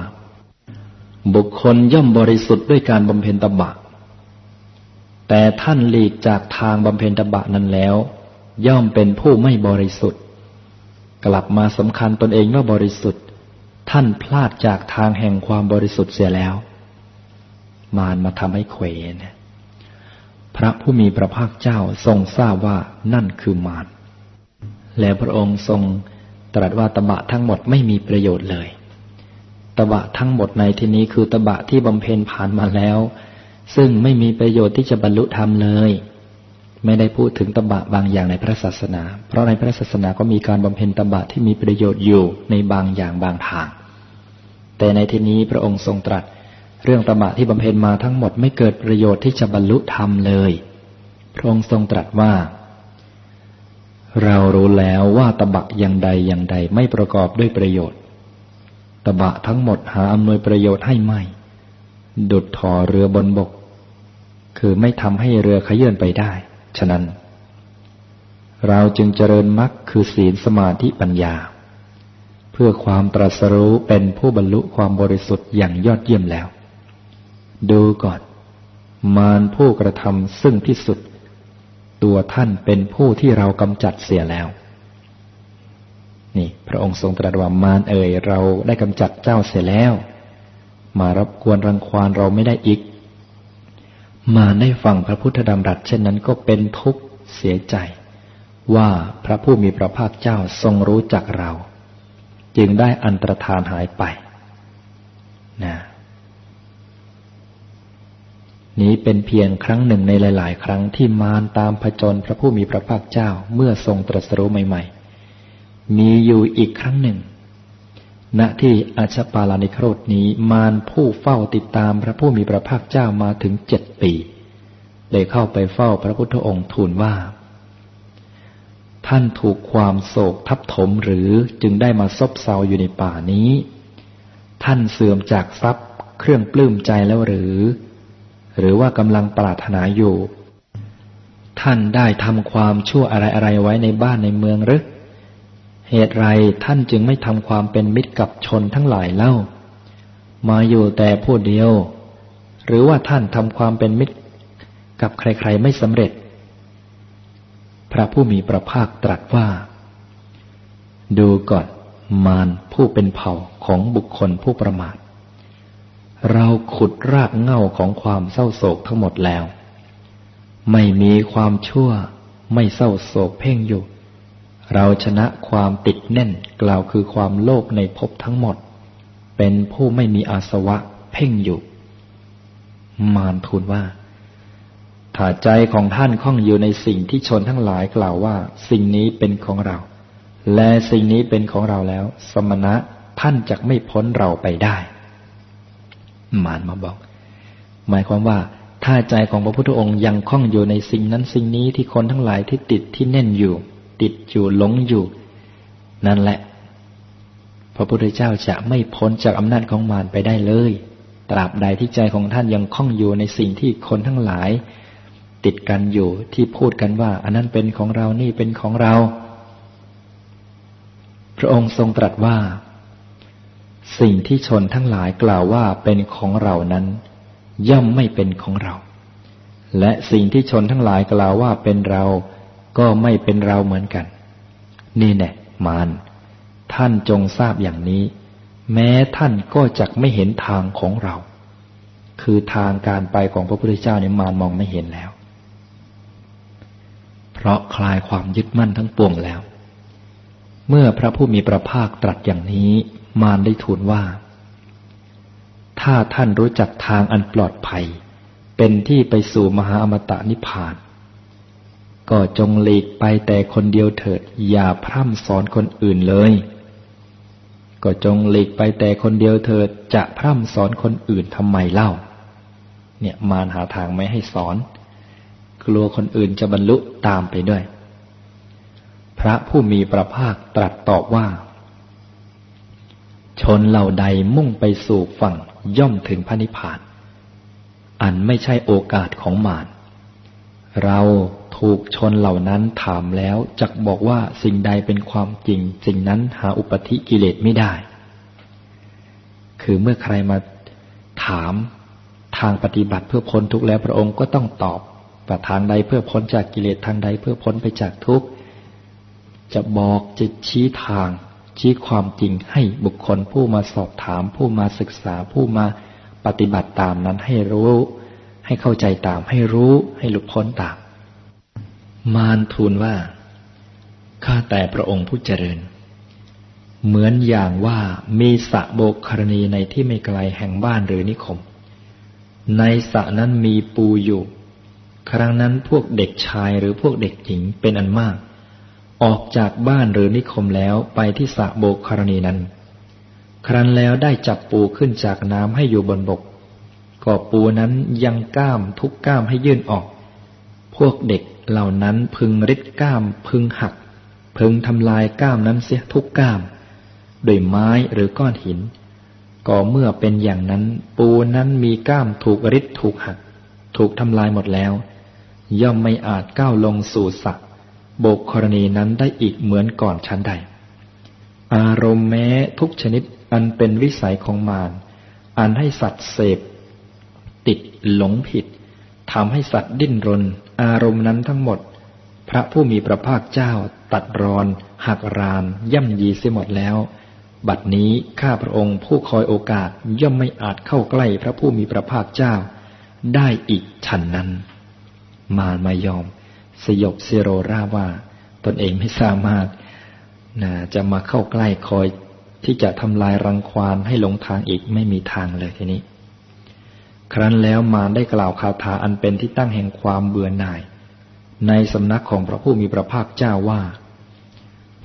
บุคคลย่อมบริสุทธิ์ด้วยการบำเพ็ญตบะ แต่ท่านหลีกจากทางบำเพ็ญตบะนั้นแล้ว ย่อมเป็นผู้ไม่บริสุทธิ์ กลับมาสำคัญตนเองว่าบริสุทธิ์ ท่านพลาดจากทางแห่งความบริสุทธิ์เสียแล้ว มารมาทำให้เขวน พระผู้มีพระภาคเจ้าทรงทราบว่านั่นคือมารและพระองค์ทรงตรัสว่าตบะทั้งหมดไม่มีประโยชน์เลย ตบะทั้งหมดในที่นี้คือตบะที่บำเพ็ญผ่านมาแล้ว ซึ่งไม่มีประโยชน์ที่จะบรรลุธรรมเลย ไม่ได้พูดถึงตบะบางอย่างในพระศาสนา เพราะในพระศาสนาก็มีการบำเพ็ญตบะที่มีประโยชน์อยู่ในบางอย่างบางทาง แต่ในที่นี้พระองค์ทรงตรัส เรื่องตบะที่บำเพ็ญมาทั้งหมดไม่เกิดประโยชน์ที่จะบรรลุธรรมเลย พระองค์ทรงตรัสว่า เรารู้แล้วว่าตบะอย่างใดอย่างใดไม่ประกอบด้วยประโยชน์ตบะทั้งหมดหาอำนวยประโยชน์ให้ไม่ ดุดถอเรือบนบก คือไม่ทำให้เรือขยื่นไปได้ ฉะนั้น เราจึงเจริญมรรคคือศีลสมาธิปัญญา เพื่อความตรัสรู้เป็นผู้บรรลุความบริสุทธิ์อย่างยอดเยี่ยมแล้ว ดูก่อน มารผู้กระทำซึ่งที่สุด ตัวท่านเป็นผู้ที่เรากำจัดเสียแล้ว นี่ พระองค์ทรงตรัสว่ามารเอ่ยเราได้กำจัดเจ้าเสียแล้ว มารบกวนรังควานเราไม่ได้อีก มาได้ฟังพระพุทธดำรัสเช่นนั้นก็เป็นทุกข์เสียใจ ว่าพระผู้มีพระภาคเจ้าทรงรู้จักเรา จึงได้อันตรธานหายไปนะ นี้เป็นเพียงครั้งหนึ่งในหลาย ๆ ครั้งที่มารตามผจญพระผู้มีพระภาคเจ้าเมื่อทรงตรัสรู้ใหม่ ๆ มีอยู่อีกครั้งหนึ่ง ณที่อาชปาลานิโครดนี้มารผู้เฝ้าติดตามพระผู้มีพระภาคเจ้ามาถึงเจ็ดปี ได้เข้าไปเฝ้าพระพุทธองค์ทูลว่า ท่านถูกความโศกทับถมหรือจึงได้มาซบเซาอยู่ในป่านี้ ท่านเสื่อมจากทรัพย์เครื่องปลื้มใจแล้วหรือ หรือว่ากำลังปรารถนาอยู่ ท่านได้ทำความชั่วอะไรอะไรไว้ในบ้านในเมืองหรือเหตุไรท่านจึงไม่ทำความเป็นมิตรกับชนทั้งหลายเล่า มาอยู่แต่ผู้เดียว หรือว่าท่านทำความเป็นมิตรกับใครๆไม่สำเร็จ พระผู้มีพระภาคตรัสว่า ดูก่อนมารผู้เป็นเผ่าของบุคคลผู้ประมาท เราขุดรากเง่าของความเศร้าโศกทั้งหมดแล้ว ไม่มีความชั่ว ไม่เศร้าโศกเพ่งอยู่ เราชนะความติดแน่นกล่าวคือความโลภในภพทั้งหมด เป็นผู้ไม่มีอาสวะเพ่งอยู่ มารทูลว่า ถ้าใจของท่านคล้องอยู่ในสิ่งที่ชนทั้งหลายกล่าวว่า สิ่งนี้เป็นของเรา และสิ่งนี้เป็นของเราแล้ว สมณะท่านจะไม่พ้นเราไปได้ มารมาบอก หมายความว่าถ้าใจของพระพุทธองค์ยังคล้องอยู่ในสิ่งนั้นสิ่งนี้ที่คนทั้งหลายที่ติดที่แน่นอยู่ ติดอยู่หลงอยู่ นั่นแหละ พระพุทธเจ้าจะไม่พ้นจากอำนาจของมารไปได้เลย ตราบใดที่ใจของท่านยังคล้องอยู่ในสิ่งที่คนทั้งหลาย ติดกันอยู่ที่พูดกันว่า อันนั้นเป็นของเรานี่เป็นของเรา พระองค์ทรงตรัสว่า สิ่งที่ชนทั้งหลายกล่าวว่าเป็นของเรานั้น ย่อมไม่เป็นของเรา และสิ่งที่ชนทั้งหลายกล่าวว่าเป็นเรา ก็ไม่เป็นเราเหมือนกัน นี่แน่มาน ท่านจงทราบอย่างนี้ แม้ท่านก็จะไม่เห็นทางของเรา คือทางการไปของพระพุทธเจ้าเนี่ยมานมองไม่เห็นแล้ว เพราะคลายความยึดมั่นทั้งปวงแล้ว เมื่อพระผู้มีพระภาคตรัสอย่างนี้ มารได้ทูลว่า ถ้าท่านรู้จักทางอันปลอดภัย เป็นที่ไปสู่มหาอมตะนิพพาน ก็จงหลีกไปแต่คนเดียวเถิด อย่าพร่ำสอนคนอื่นเลย ก็จงหลีกไปแต่คนเดียวเถิด จะพร่ำสอนคนอื่นทำไมเล่า เนี่ยมารหาทางไม่ให้สอน กลัวคนอื่นจะบรรลุตามไปด้วย พระผู้มีพระภาคตรัสตอบว่า ชนเหล่าใดมุ่งไปสู่ฝั่งย่อมถึงพระนิพพาน อันไม่ใช่โอกาสของมารเราถูกชนเหล่านั้นถามแล้วจักบอกว่าสิ่งใดเป็นความจริง สิ่งนั้นหาอุปธิกิเลสไม่ได้ คือเมื่อใครมาถามทางปฏิบัติเพื่อพ้นทุกข์แล้วพระองค์ก็ต้องตอบว่าทางใดเพื่อพ้นจากกิเลสทางใดเพื่อพ้นไปจากทุกข์จะบอกจะชี้ทาง ชี้ความจริงให้บุคคลผู้มาสอบถาม ผู้มาศึกษาผู้มาปฏิบัติตามนั้นให้รู้ ให้เข้าใจตามให้รู้ให้หลุดพ้นตาม มารทูลว่า ข้าแต่พระองค์ผู้เจริญ เหมือนอย่างว่ามีสระโบกครณีในที่ไม่ไกลแห่งบ้านหรือนิคม ในสระนั้นมีปูอยู่ ครั้งนั้นพวกเด็กชายหรือพวกเด็กหญิงเป็นอันมาก ออกจากบ้านหรือนิคมแล้วไปที่สระโบกครณีนั้น ครั้นแล้วได้จับปูขึ้นจากน้ำให้อยู่บนบกก็ปูนั้นยังก้ามทุกก้ามให้ยื่นออก พวกเด็กเหล่านั้นพึงริดก้ามพึงหัก พึงทำลายก้ามนั้นเสียทุกก้ามโดยไม้หรือก้อนหิน ก็เมื่อเป็นอย่างนั้น ปูนั้นมีก้ามถูกริดถูกหัก ถูกทำลายหมดแล้ว ย่อมไม่อาจก้าวลงสู่สระ บกกรณีนั้นได้อีกเหมือนก่อนชั้นใด อารมณ์แม้ทุกชนิดอันเป็นวิสัยของมารอันให้สัตว์เสพ ติดหลงผิดทำให้สัตว์ดิ้นรน อารมณ์นั้นทั้งหมด พระผู้มีพระภาคเจ้า ตัดรอน หักรานย่ำยีเสียหมดแล้ว บัดนี้ข้าพระองค์ผู้คอยโอกาสย่อมไม่อาจเข้าใกล้พระผู้มีพระภาคเจ้า ได้อีกฉันนั้น มารมายอม สยบเซโรราว่า ตนเองไม่สามารถนะจะมาเข้าใกล้คอยที่จะทำลายรังควานให้หลงทางอีกไม่มีทางเลยทีนี้ ครั้นแล้วมารได้กล่าวคาถาอันเป็นที่ตั้งแห่งความเบื่อหน่าย ในสำนักของพระผู้มีพระภาคเจ้าว่า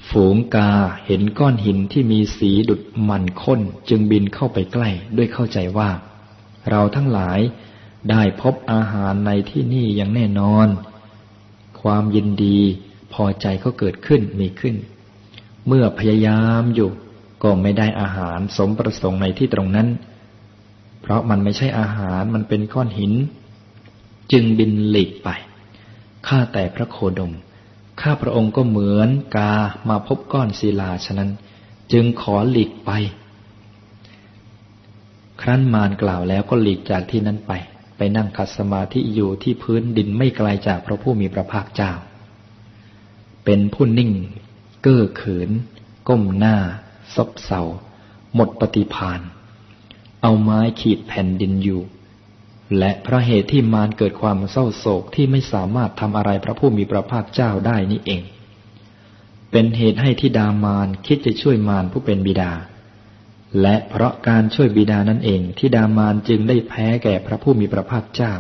ฝูงกาเห็นก้อนหินที่มีสีดุดมันข้นจึงบินเข้าไปใกล้ด้วยเข้าใจว่า เราทั้งหลายได้พบอาหารในที่นี่อย่างแน่นอน ความยินดี พอใจก็เกิดขึ้นมีขึ้น เมื่อพยายามอยู่ก็ไม่ได้อาหารสมประสงค์ในที่ตรงนั้น เพราะมันไม่ใช่อาหารมันเป็นก้อนหิน จึงบินหลีกไป ข้าแต่พระโคดม ข้าพระองค์ก็เหมือนกามาพบก้อนศิลาฉะนั้น จึงขอหลีกไป ครั้นมารกล่าวแล้วก็หลีกจากที่นั้นไปไป นั่งคัดสมาธิอยู่ที่พื้นดินไม่ไกลจากพระผู้มีพระภาคเจ้า เป็นผู้นิ่ง เก้อเขิน ก้มหน้า ซบเศร้าหมดปฏิพานเอาไม้ขีดแผ่นดินอยู่ และเพราะเหตุที่มารเกิดความเศร้าโศกที่ไม่สามารถทำอะไรพระผู้มีพระภาคเจ้าได้นี่เอง เป็นเหตุให้ทิดามารคิดจะช่วยมารผู้เป็นบิดา และเพราะการช่วยบิดานั่นเองทิดามารจึงได้แพ้แก่พระผู้มีพระภาคเจ้า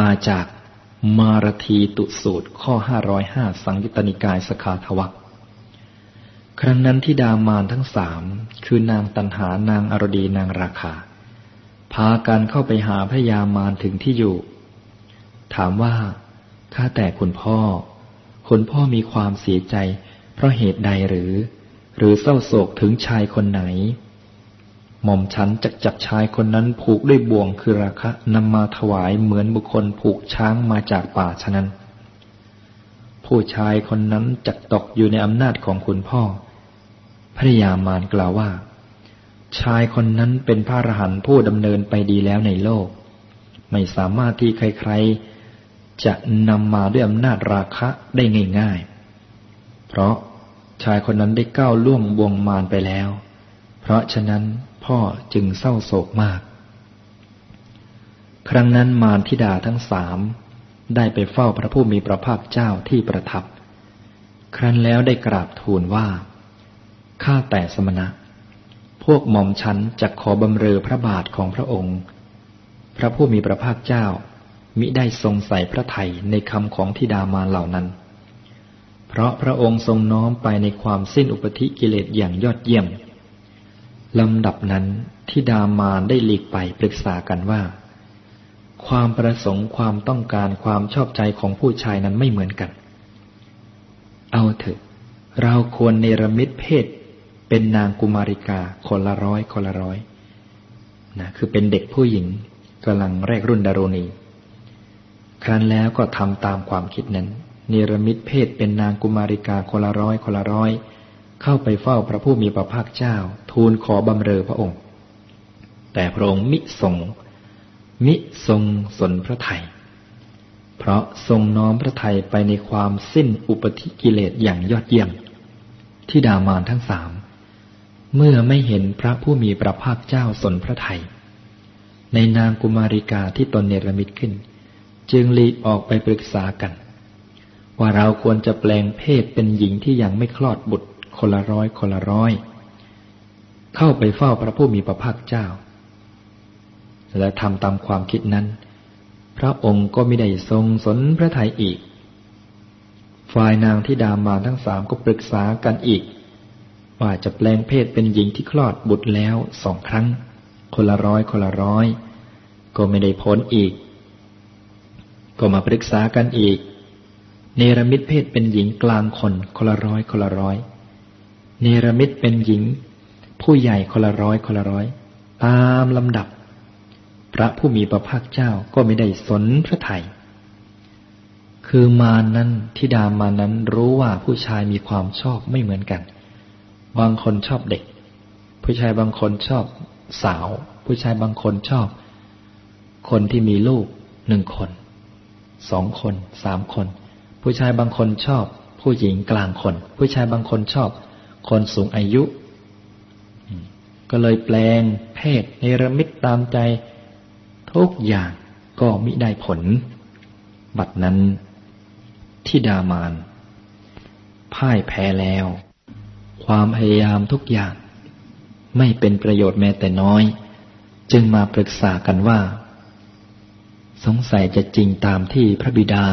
มาจากมารทีตุสูตรข้อห้าร้อยห้าสังยุตตนิกายสขาทวักครั้งนั้นที่ดามานทั้งสามคือนางตันหานางอรดีนางราคา พากันเข้าไปหาพระยามารถึงที่อยู่ ถามว่า ข้าแต่คุณพ่อ คุณพ่อมีความเสียใจ เพราะเหตุใดหรือ หรือเศร้าโศกถึงชายคนไหน หม่อมฉันจะจับชายคนนั้นผูกด้วยบ่วงคือราคะนำมาถวายเหมือนบุคคลผูกช้างมาจากป่าฉะนั้น ผู้ชายคนนั้นจะตกอยู่ในอำนาจของคุณพ่อ พระยามารกล่าวว่า ชายคนนั้นเป็นพระอรหันต์ผู้ดำเนินไปดีแล้วในโลก ไม่สามารถที่ใครๆจะนำมาด้วยอำนาจราคะได้ง่าย ๆ เพราะ ชายคนนั้นได้ก้าวล่วงบวงมารไปแล้ว เพราะฉะนั้นพ่อจึงเศร้าโศกมาก ครั้งนั้นมารทิดาทั้งสามได้ไปเฝ้าพระผู้มีพระภาคเจ้าที่ประทับ ครั้นแล้วได้กราบทูลว่า ข้าแต่สมณะ พวกหม่อมฉันจะขอบำเรอพระบาทของพระองค์ พระผู้มีพระภาคเจ้ามิได้ทรงใส่พระไทยในคำของทิดามารเหล่านั้น เพราะพระองค์ทรงน้อมไปในความสิ้นอุปธิกิเลสอย่างยอดเยี่ยมลำดับนั้นทิดามารได้หลีกไปปรึกษากันว่า ความประสงค์ความต้องการความชอบใจของผู้ชายนั้นไม่เหมือนกัน เอาเถอะ เราควรเนรมิตเพศ เป็นนางกุมาริกาคนละร้อยคนละร้อยนะคือเป็นเด็กผู้หญิงกำลังแรกรุ่นดารณี ครั้นแล้วก็ทำตามความคิดนั้น เนรมิตเพศเป็นนางกุมาริกาคนละร้อยคนละร้อย เข้าไปเฝ้าพระผู้มีพระภาคเจ้า ทูลขอบำเรอพระองค์ แต่พระองค์มิทรง มิทรงสนพระไทยเพราะทรงน้อมพระไทยไปในความสิ้นอุปธิกิเลสอย่างยอดเยี่ยมที่ดามานทั้งสามเมื่อไม่เห็นพระผู้มีพระภาคเจ้าสนพระไทยในนางกุมาริกาที่ตนเนรมิตขึ้น จึงลีออกไปปรึกษากัน ว่าเราควรจะแปลงเพศเป็นหญิงที่ยังไม่คลอดบุตรคนละร้อยคนละร้อย เข้าไปเฝ้าพระผู้มีพระภาคเจ้า และทำตามความคิดนั้น พระองค์ก็ไม่ได้ทรงสนพระทัยอีก ฝ่ายนางที่ดามมาทั้งสามก็ปรึกษากันอีก ว่าจะแปลงเพศเป็นหญิงที่คลอดบุตรแล้วสองครั้ง คนละร้อยคนละร้อย ก็ไม่ได้พ้นอีก ก็มาปรึกษากันอีก เนรมิตเพศเป็นหญิงกลางคนคนละร้อยคนละร้อยเนรมิตเป็นหญิง ผู้ใหญ่คนละร้อยคนละร้อยตามลำดับ พระผู้มีพระภาคเจ้าก็ไม่ได้สนพระไทยคือมานั้นทิดามานั้นรู้ว่าผู้ชายมีความชอบไม่เหมือนกัน บางคนชอบเด็ก ผู้ชายบางคนชอบสาว ผู้ชายบางคนชอบ คนที่มีลูกหนึ่งคนสองคนสามคน ผู้ชายบางคนชอบ ผู้หญิงกลางคน ผู้ชายบางคนชอบ คนสูงอายุ ก็เลยแปลงเพศในระมิตตามใจ ทุกอย่างก็มิได้ผล บัดนั้นที่ดามานพ่ายแพ้แล้ว ความพยายามทุกอย่าง ไม่เป็นประโยชน์แม้แต่น้อย จึงมาปรึกษากันว่า สงสัยจะจริงตามที่พระบิดา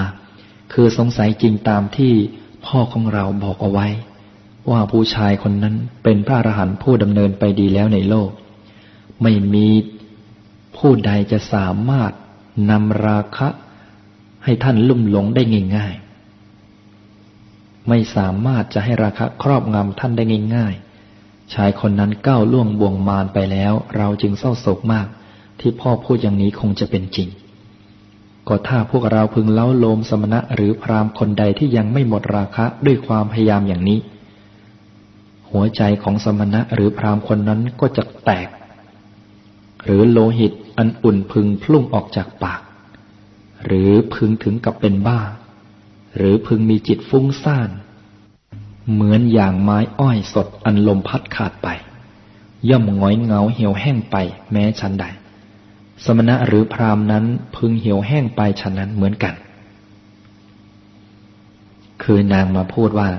คือสงสัยจริงตามที่พ่อของเราบอกเอาไว้ ว่าผู้ชายคนนั้นเป็นพระอรหันต์ผู้ดำเนินไปดีแล้วในโลก ไม่มีผู้ใดจะสามารถนำราคะให้ท่านลุ่มหลงได้ง่ายๆ ไม่สามารถจะให้ราคะครอบงำท่านได้ง่ายๆ ชายคนนั้นก้าวล่วงบ่วงมารไปแล้ว เราจึงเศร้าโศกมาก ที่พ่อพูดอย่างนี้คงจะเป็นจริง ก็ถ้าพวกเราพึงเล้าโลมสมณะหรือพรามคนใดที่ยังไม่หมดราคะด้วยความพยายามอย่างนี้ หัวใจของสมณะหรือพรามคนนั้นก็จะแตก หรือโลหิตอันอุ่นพึงพุ่งออกจากปาก หรือพึงถึงกับเป็นบ้า หรือพึงมีจิตฟุ้งซ่านเหมือนอย่างไม้อ้อยสดอันลมพัดขาดไป ย่อมง้อยเงาเหี่ยวแห้งไปแม้ชั้นใด สมณะหรือพรามนั้นพึงเหี่ยวแห้งไปฉันนั้นเหมือนกัน คือนางมาพูดว่า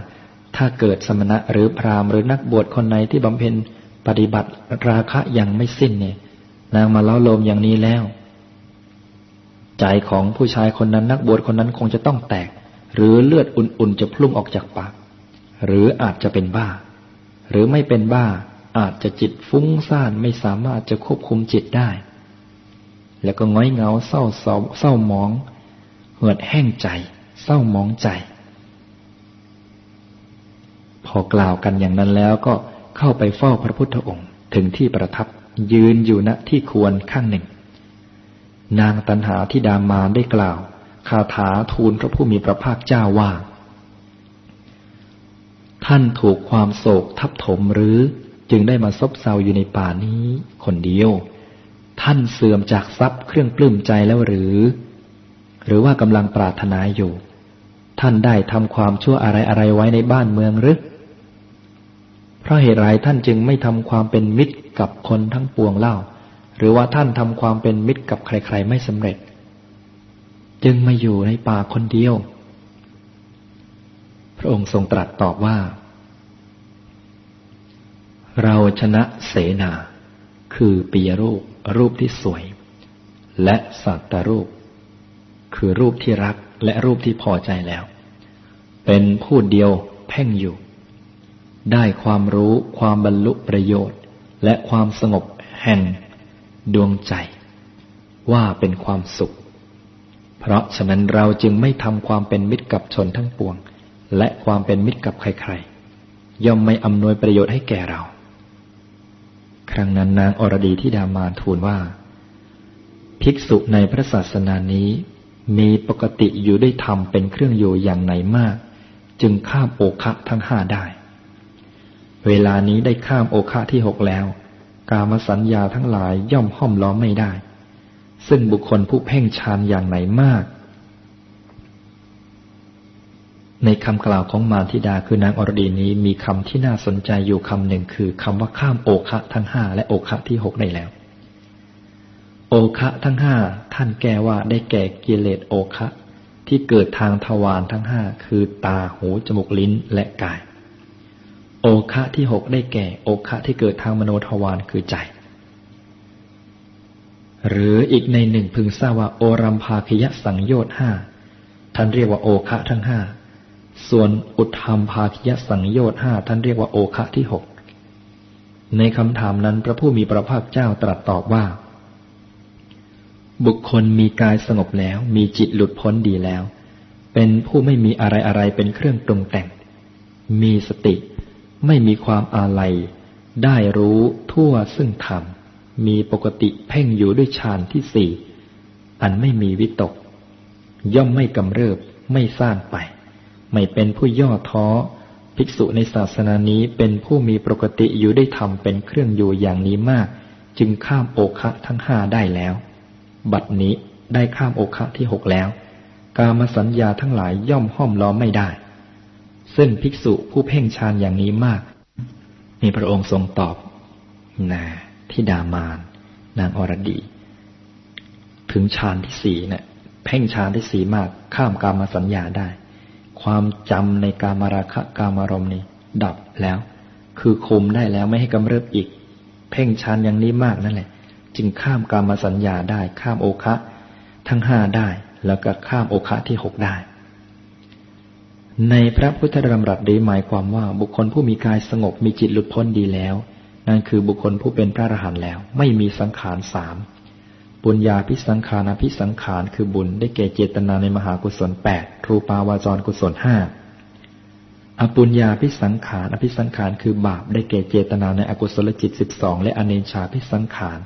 ถ้าเกิดสมณะหรือพรามหรือนักบวชคนไหนที่บำเพ็ญปฏิบัติราคะยังไม่สิ้นเนี่ย นางมาเล่าลมอย่างนี้แล้ว ใจของผู้ชายคนนั้นนักบวชคนนั้นคงจะต้องแตก หรือเลือดอุ่นๆจะพุ่งออกจากปาก หรืออาจจะเป็นบ้า หรือไม่เป็นบ้าอาจจะจิตฟุ้งซ่านไม่สามารถจะควบคุมจิตได้ แล้วก็ง้อยเงาเศร้าเศร้าเศร้ามอง เหือดแห้งใจ เศร้ามองใจ พอกล่าวกันอย่างนั้นแล้วก็เข้าไปเฝ้าพระพุทธองค์ถึงที่ประทับยืนอยู่ณที่ควรข้างหนึ่ง นางตันหาที่ดามานได้กล่าว คาถาทูลพระผู้มีพระภาคเจ้าว่า ท่านถูกความโศกทับถมหรือจึงได้มาซบเซาอยู่ในป่านี้คนเดียว ท่านเสื่อมจากทรัพย์เครื่องปลื้มใจแล้วหรือ หรือว่ากำลังปรารถนาอยู่ ท่านได้ทำความชั่วอะไรอะไรไว้ในบ้านเมืองหรือเพราะเหตุไรท่านจึงไม่ทำความเป็นมิตรกับคนทั้งปวงเล่า หรือว่าท่านทำความเป็นมิตรกับใคร ๆ ไม่สำเร็จ จึงมาอยู่ในป่าคนเดียว พระองค์ทรงตรัสตอบว่า เราชนะเสนา คือปียรูป รูปที่สวย และสัตตรูป คือรูปที่รักและรูปที่พอใจแล้ว เป็นผู้เดียวเพ่งอยู่ ได้ความรู้ความบรรลุประโยชน์ และความสงบแห่งดวงใจ ว่าเป็นความสุข เพราะฉะนั้นเราจึงไม่ทำความเป็นมิตรกับชนทั้งปวง และความเป็นมิตรกับใครๆย่อมไม่อำนวยประโยชน์ให้แก่เรา ครั้งนั้นนางอรดีที่ดามาทูลว่า ภิกษุในพระศาสนานี้ มีปกติอยู่ด้วยธรรมเป็นเครื่องอยู่อย่างไหนมาก จึงข้ามโอคะทั้งห้าได้ เวลานี้ได้ข้ามโอคะที่หกแล้ว กามสัญญาทั้งหลายย่อมห้อมล้อมไม่ได้ ซึ่งบุคคลผู้เพ่งฌานอย่างไหนมาก ในคำกล่าวของมารธิดาคือนางอรดีนี้มีคำที่น่าสนใจอยู่คำหนึ่งคือคำว่าข้ามโอคะทั้งห้าและโอคะที่หกได้แล้ว โอคะทั้งห้าท่านแก้ว่าได้แก่กิเลสโอคะที่เกิดทางทวารทั้งห้าคือตาหูจมูกลิ้นและกาย โอคะที่หกได้แก่โอคะที่เกิดทางมโนทวารคือใจ หรืออีกในหนึ่งพึงทราบว่าโอรัมภาคยสังโยชน์ห้าท่านเรียกว่าโอคะทั้งห้า ส่วนอุทธรรมภาคิยสังโยชน์ห้าท่านเรียกว่าโอคะที่หกในคำถามนั้นพระผู้มีพระภาคเจ้าตรัสตอบว่า บุคคลมีกายสงบแล้ว มีจิตหลุดพ้นดีแล้ว เป็นผู้ไม่มีอะไรอะไรเป็นเครื่องปรุงแต่ง มีสติ ไม่มีความอาลัย ได้รู้ทั่วซึ่งธรรม มีปกติเพ่งอยู่ด้วยฌานที่สี่ อันไม่มีวิตก ย่อมไม่กำเริบไม่สร้างไป ไม่เป็นผู้ย่อท้อ ภิกษุในศาสนานี้เป็นผู้มีปกติอยู่ได้ทำเป็นเครื่องอยู่อย่างนี้มาก จึงข้ามโอคะทั้งห้าได้แล้ว บัดนี้ได้ข้ามโอคะที่หกแล้ว กามสัญญาทั้งหลายย่อมห้อมล้อมไม่ได้ ซึ่งภิกษุผู้เพ่งฌานอย่างนี้มาก มีพระองค์ทรงตอบนาที่ดามาน นางอรดี ถึงฌานที่สี่เนะี่ยเพ่งฌานที่สี่มากข้ามกามสัญญาได้ ความจำในการมาราคะกามารมณ์นี่ดับแล้ว คือคุมได้แล้วไม่ให้กำเริบอีก เพ่งชันอย่างนี้มากนั่นแหละ จึงข้ามกามสัญญาได้ ข้ามโอคะทั้งห้าได้ แล้วก็ข้ามโอคะที่หกได้ ในพระพุทธธรรมรัตดีหมายความว่าบุคคลผู้มีกายสงบมีจิตหลุดพ้นดีแล้ว นั่นคือบุคคลผู้เป็นพระอรหันต์แล้ว ไม่มีสังขารสาม บุญญาพิสังขารอภิสังขารคือบุญได้แก่เจตนาในมหากุศลแปดรูปาวาจรกุศลห้าอปุญญาพิสังขารอภิสังขารคือบาปได้แก่เจตนาในอกุศลจิตสิบสองและอเนชาพิสังขาร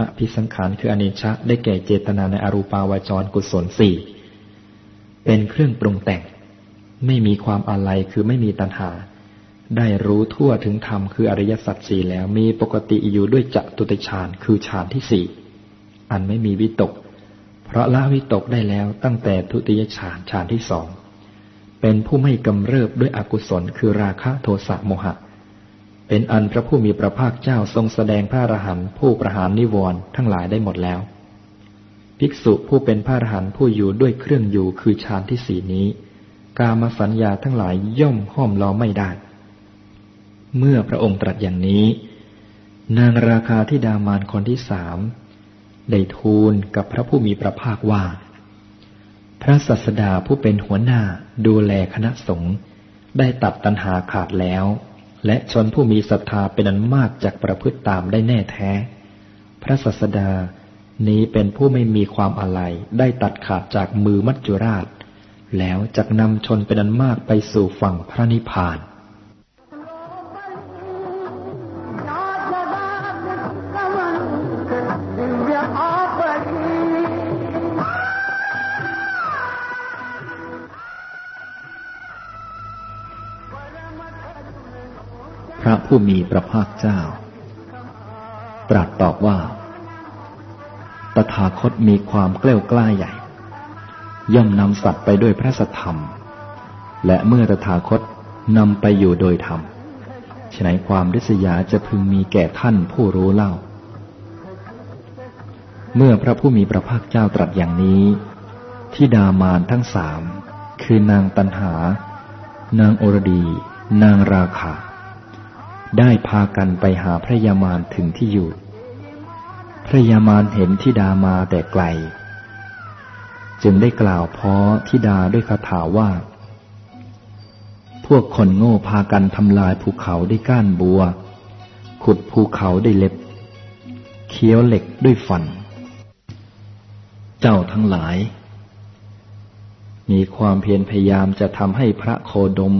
อภิสังขารคืออเนชาได้แก่เจตนาในอรูปาวาจรกุศลสี่เป็นเครื่องปรุงแต่ง ไม่มีความอะไรคือไม่มีตัณหา ได้รู้ทั่วถึงธรรมคืออริยสัจสี่แล้วมีปกติอยู่ด้วยจัตุติฌานคือฌานที่สี่ อันไม่มีวิตก เพราะละวิตกได้แล้วตั้งแต่ทุติยฌานฌานที่สอง เป็นผู้ไม่กำเริบด้วยอกุศลคือราคะโทสะโมหะ เป็นอันพระผู้มีพระภาคเจ้าทรงแสดงพระอรหันต์ผู้ประหารนิวรณ์ทั้งหลายได้หมดแล้ว ภิกษุผู้เป็นพระอรหันต์ผู้อยู่ด้วยเครื่องอยู่คือฌานที่สี่นี้ กามสัญญาทั้งหลายย่อมห้อมล้อมไม่ได้ เมื่อพระองค์ตรัสอย่างนี้นางราคาที่ดามานคนที่สาม ได้ทูลกับพระผู้มีพระภาคว่า พระสัสดาผู้เป็นหัวหน้าดูแลคณะสงฆ์ได้ตัดตัณหาขาดแล้ว และชนผู้มีศรัทธาเป็นอันมากจากประพฤติตามได้แน่แท้ พระสัสดานี้เป็นผู้ไม่มีความอะไรได้ตัดขาดจากมือมัจจุราช แล้วจักนำชนเป็นอันมากไปสู่ฝั่งพระนิพพาน ระผู้มีพระภาคเจ้า ตรัสตอบว่า ตถาคตมีความเกล้วกล้าใหญ่ ย่อมนำสัตว์ไปด้วยพระสธรรม และเมื่อตถาคตนำไปอยู่โดยธรรมฉนัยความริษยาจะพึงมีแก่ท่านผู้รู้เล่า เมื่อพระผู้มีพระภาคเจ้าตรัสอย่างนี้ที่ดามานทั้งสาม คือนางตันหา นางโอรดี นางราคา ได้พากันไปหาพระยามารถึงที่อยู่ พระยามารเห็นทิดามาแต่ไกล จึงได้กล่าวพ้อทิดาด้วยคาถาว่า พวกคนโง่พากันทำลายภูเขาด้วยก้านบัว ขุดภูเขาด้วยเล็บ เคี้ยวเหล็กด้วยฟัน เจ้าทั้งหลาย มีความเพียรพยายามจะทำให้พระโคดม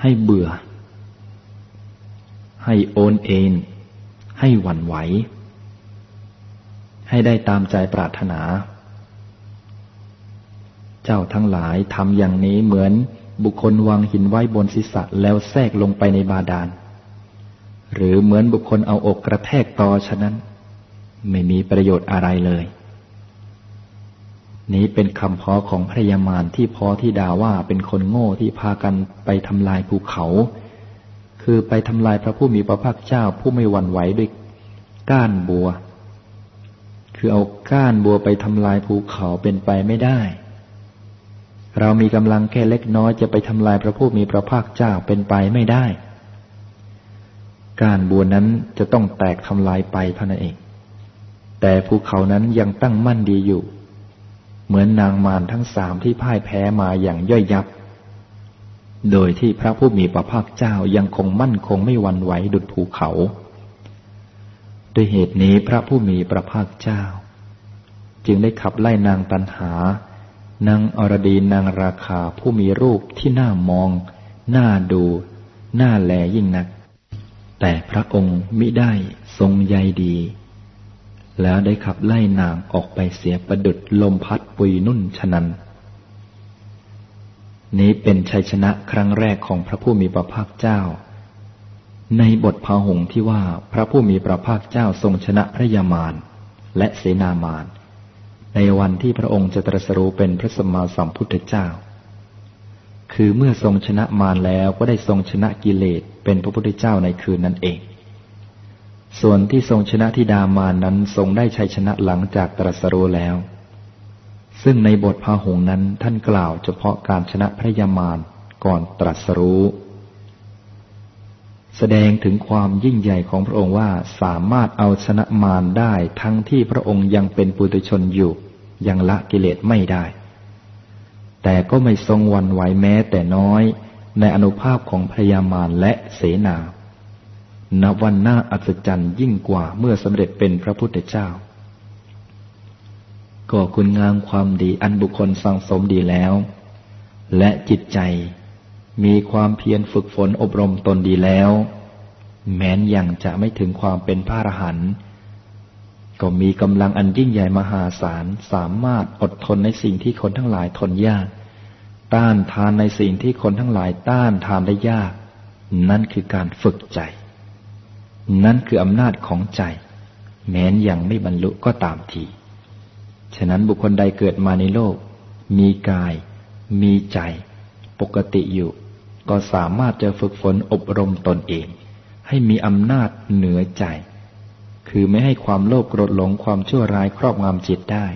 ให้เบื่อ ให้โอนเอ็นให้หวั่นไหว ให้ได้ตามใจปรารถนา เจ้าทั้งหลายทำอย่างนี้เหมือนบุคคลวางหินไว้บนศีรษะแล้วแทรกลงไปในบาดาล หรือเหมือนบุคคลเอาอกกระแทกต่อฉะนั้น ไม่มีประโยชน์อะไรเลย นี้เป็นคำพ้อของพระยามารที่พ้อที่ด่าว่าเป็นคนโง่ที่พากันไปทำลายภูเขา คือไปทำลายพระผู้มีพระภาคเจ้าผู้ไม่หวั่นไหวด้วยก้านบัว คือเอาก้านบัวไปทำลายภูเขาเป็นไปไม่ได้ เรามีกำลังแค่เล็กน้อยจะไปทำลายพระผู้มีพระภาคเจ้าเป็นไปไม่ได้ ก้านบัวนั้นจะต้องแตกทำลายไปเท่านั้นเอง แต่ภูเขานั้นยังตั้งมั่นดีอยู่ เหมือนนางมารทั้งสามที่พ่ายแพ้มาอย่างย่อยยับ โดยที่พระผู้มีพระภาคเจ้ายังคงมั่นคงไม่วันไหวดุจภูเขา ด้วยเหตุนี้พระผู้มีพระภาคเจ้า จึงได้ขับไล่นางตันหา นางอรดีนางราคาผู้มีรูปที่น่ามอง น่าดู น่าแลยิ่งนัก แต่พระองค์มิได้ทรงใยดี แล้วได้ขับไล่นางออกไปเสียประดุดลมพัดปุยนุ่นฉะนั้น นี้เป็นชัยชนะครั้งแรกของพระผู้มีพระภาคเจ้า ในบทพาหงที่ว่าพระผู้มีพระภาคเจ้าทรงชนะพระยามารและเสนามารในวันที่พระองค์จะตรัสรู้เป็นพระสัมมาสัมพุทธเจ้า คือเมื่อทรงชนะมารแล้วก็ได้ทรงชนะกิเลสเป็นพระพุทธเจ้าในคืนนั้นเอง ส่วนที่ทรงชนะทิดามารนั้นทรงได้ชัยชนะหลังจากตรัสรู้แล้ว ซึ่งในบทพาหงนั้นท่านกล่าวเฉพาะการชนะพระยามารก่อนตรัสรู้ แสดงถึงความยิ่งใหญ่ของพระองค์ว่าสามารถเอาชนะมารได้ทั้งที่พระองค์ยังเป็นปุถุชนอยู่ ยังละกิเลสไม่ได้ แต่ก็ไม่ทรงวันไหวแม้แต่น้อยในอนุภาพของพระยามารและเสนา นับวันหน้าอัศจรรย์ยิ่งกว่าเมื่อสำเร็จเป็นพระพุทธเจ้า ก็คุณงามความดีอันบุคคลสังสมดีแล้ว และจิตใจมีความเพียรฝึกฝนอบรมตนดีแล้ว แม้นยังจะไม่ถึงความเป็นพระอรหันต์ก็มีกำลังอันยิ่งใหญ่มหาศาลสามารถอดทนในสิ่งที่คนทั้งหลายทนยาก ต้านทานในสิ่งที่คนทั้งหลายต้านทานได้ยาก นั่นคือการฝึกใจ นั่นคืออำนาจของใจ แม้นยังไม่บรรลุก็ตามที ฉะนั้นบุคคลใดเกิดมาในโลก มีกาย มีใจ ปกติอยู่ ก็สามารถจะฝึกฝนอบรมตนเอง ให้มีอำนาจเหนือใจ คือไม่ให้ความโลภโกรธหลงความชั่วร้ายครอบงำจิตได้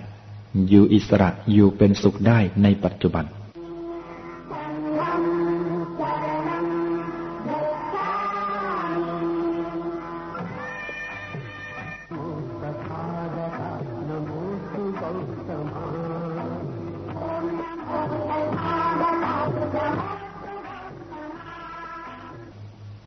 อยู่อิสระอยู่เป็นสุขได้ในปัจจุบัน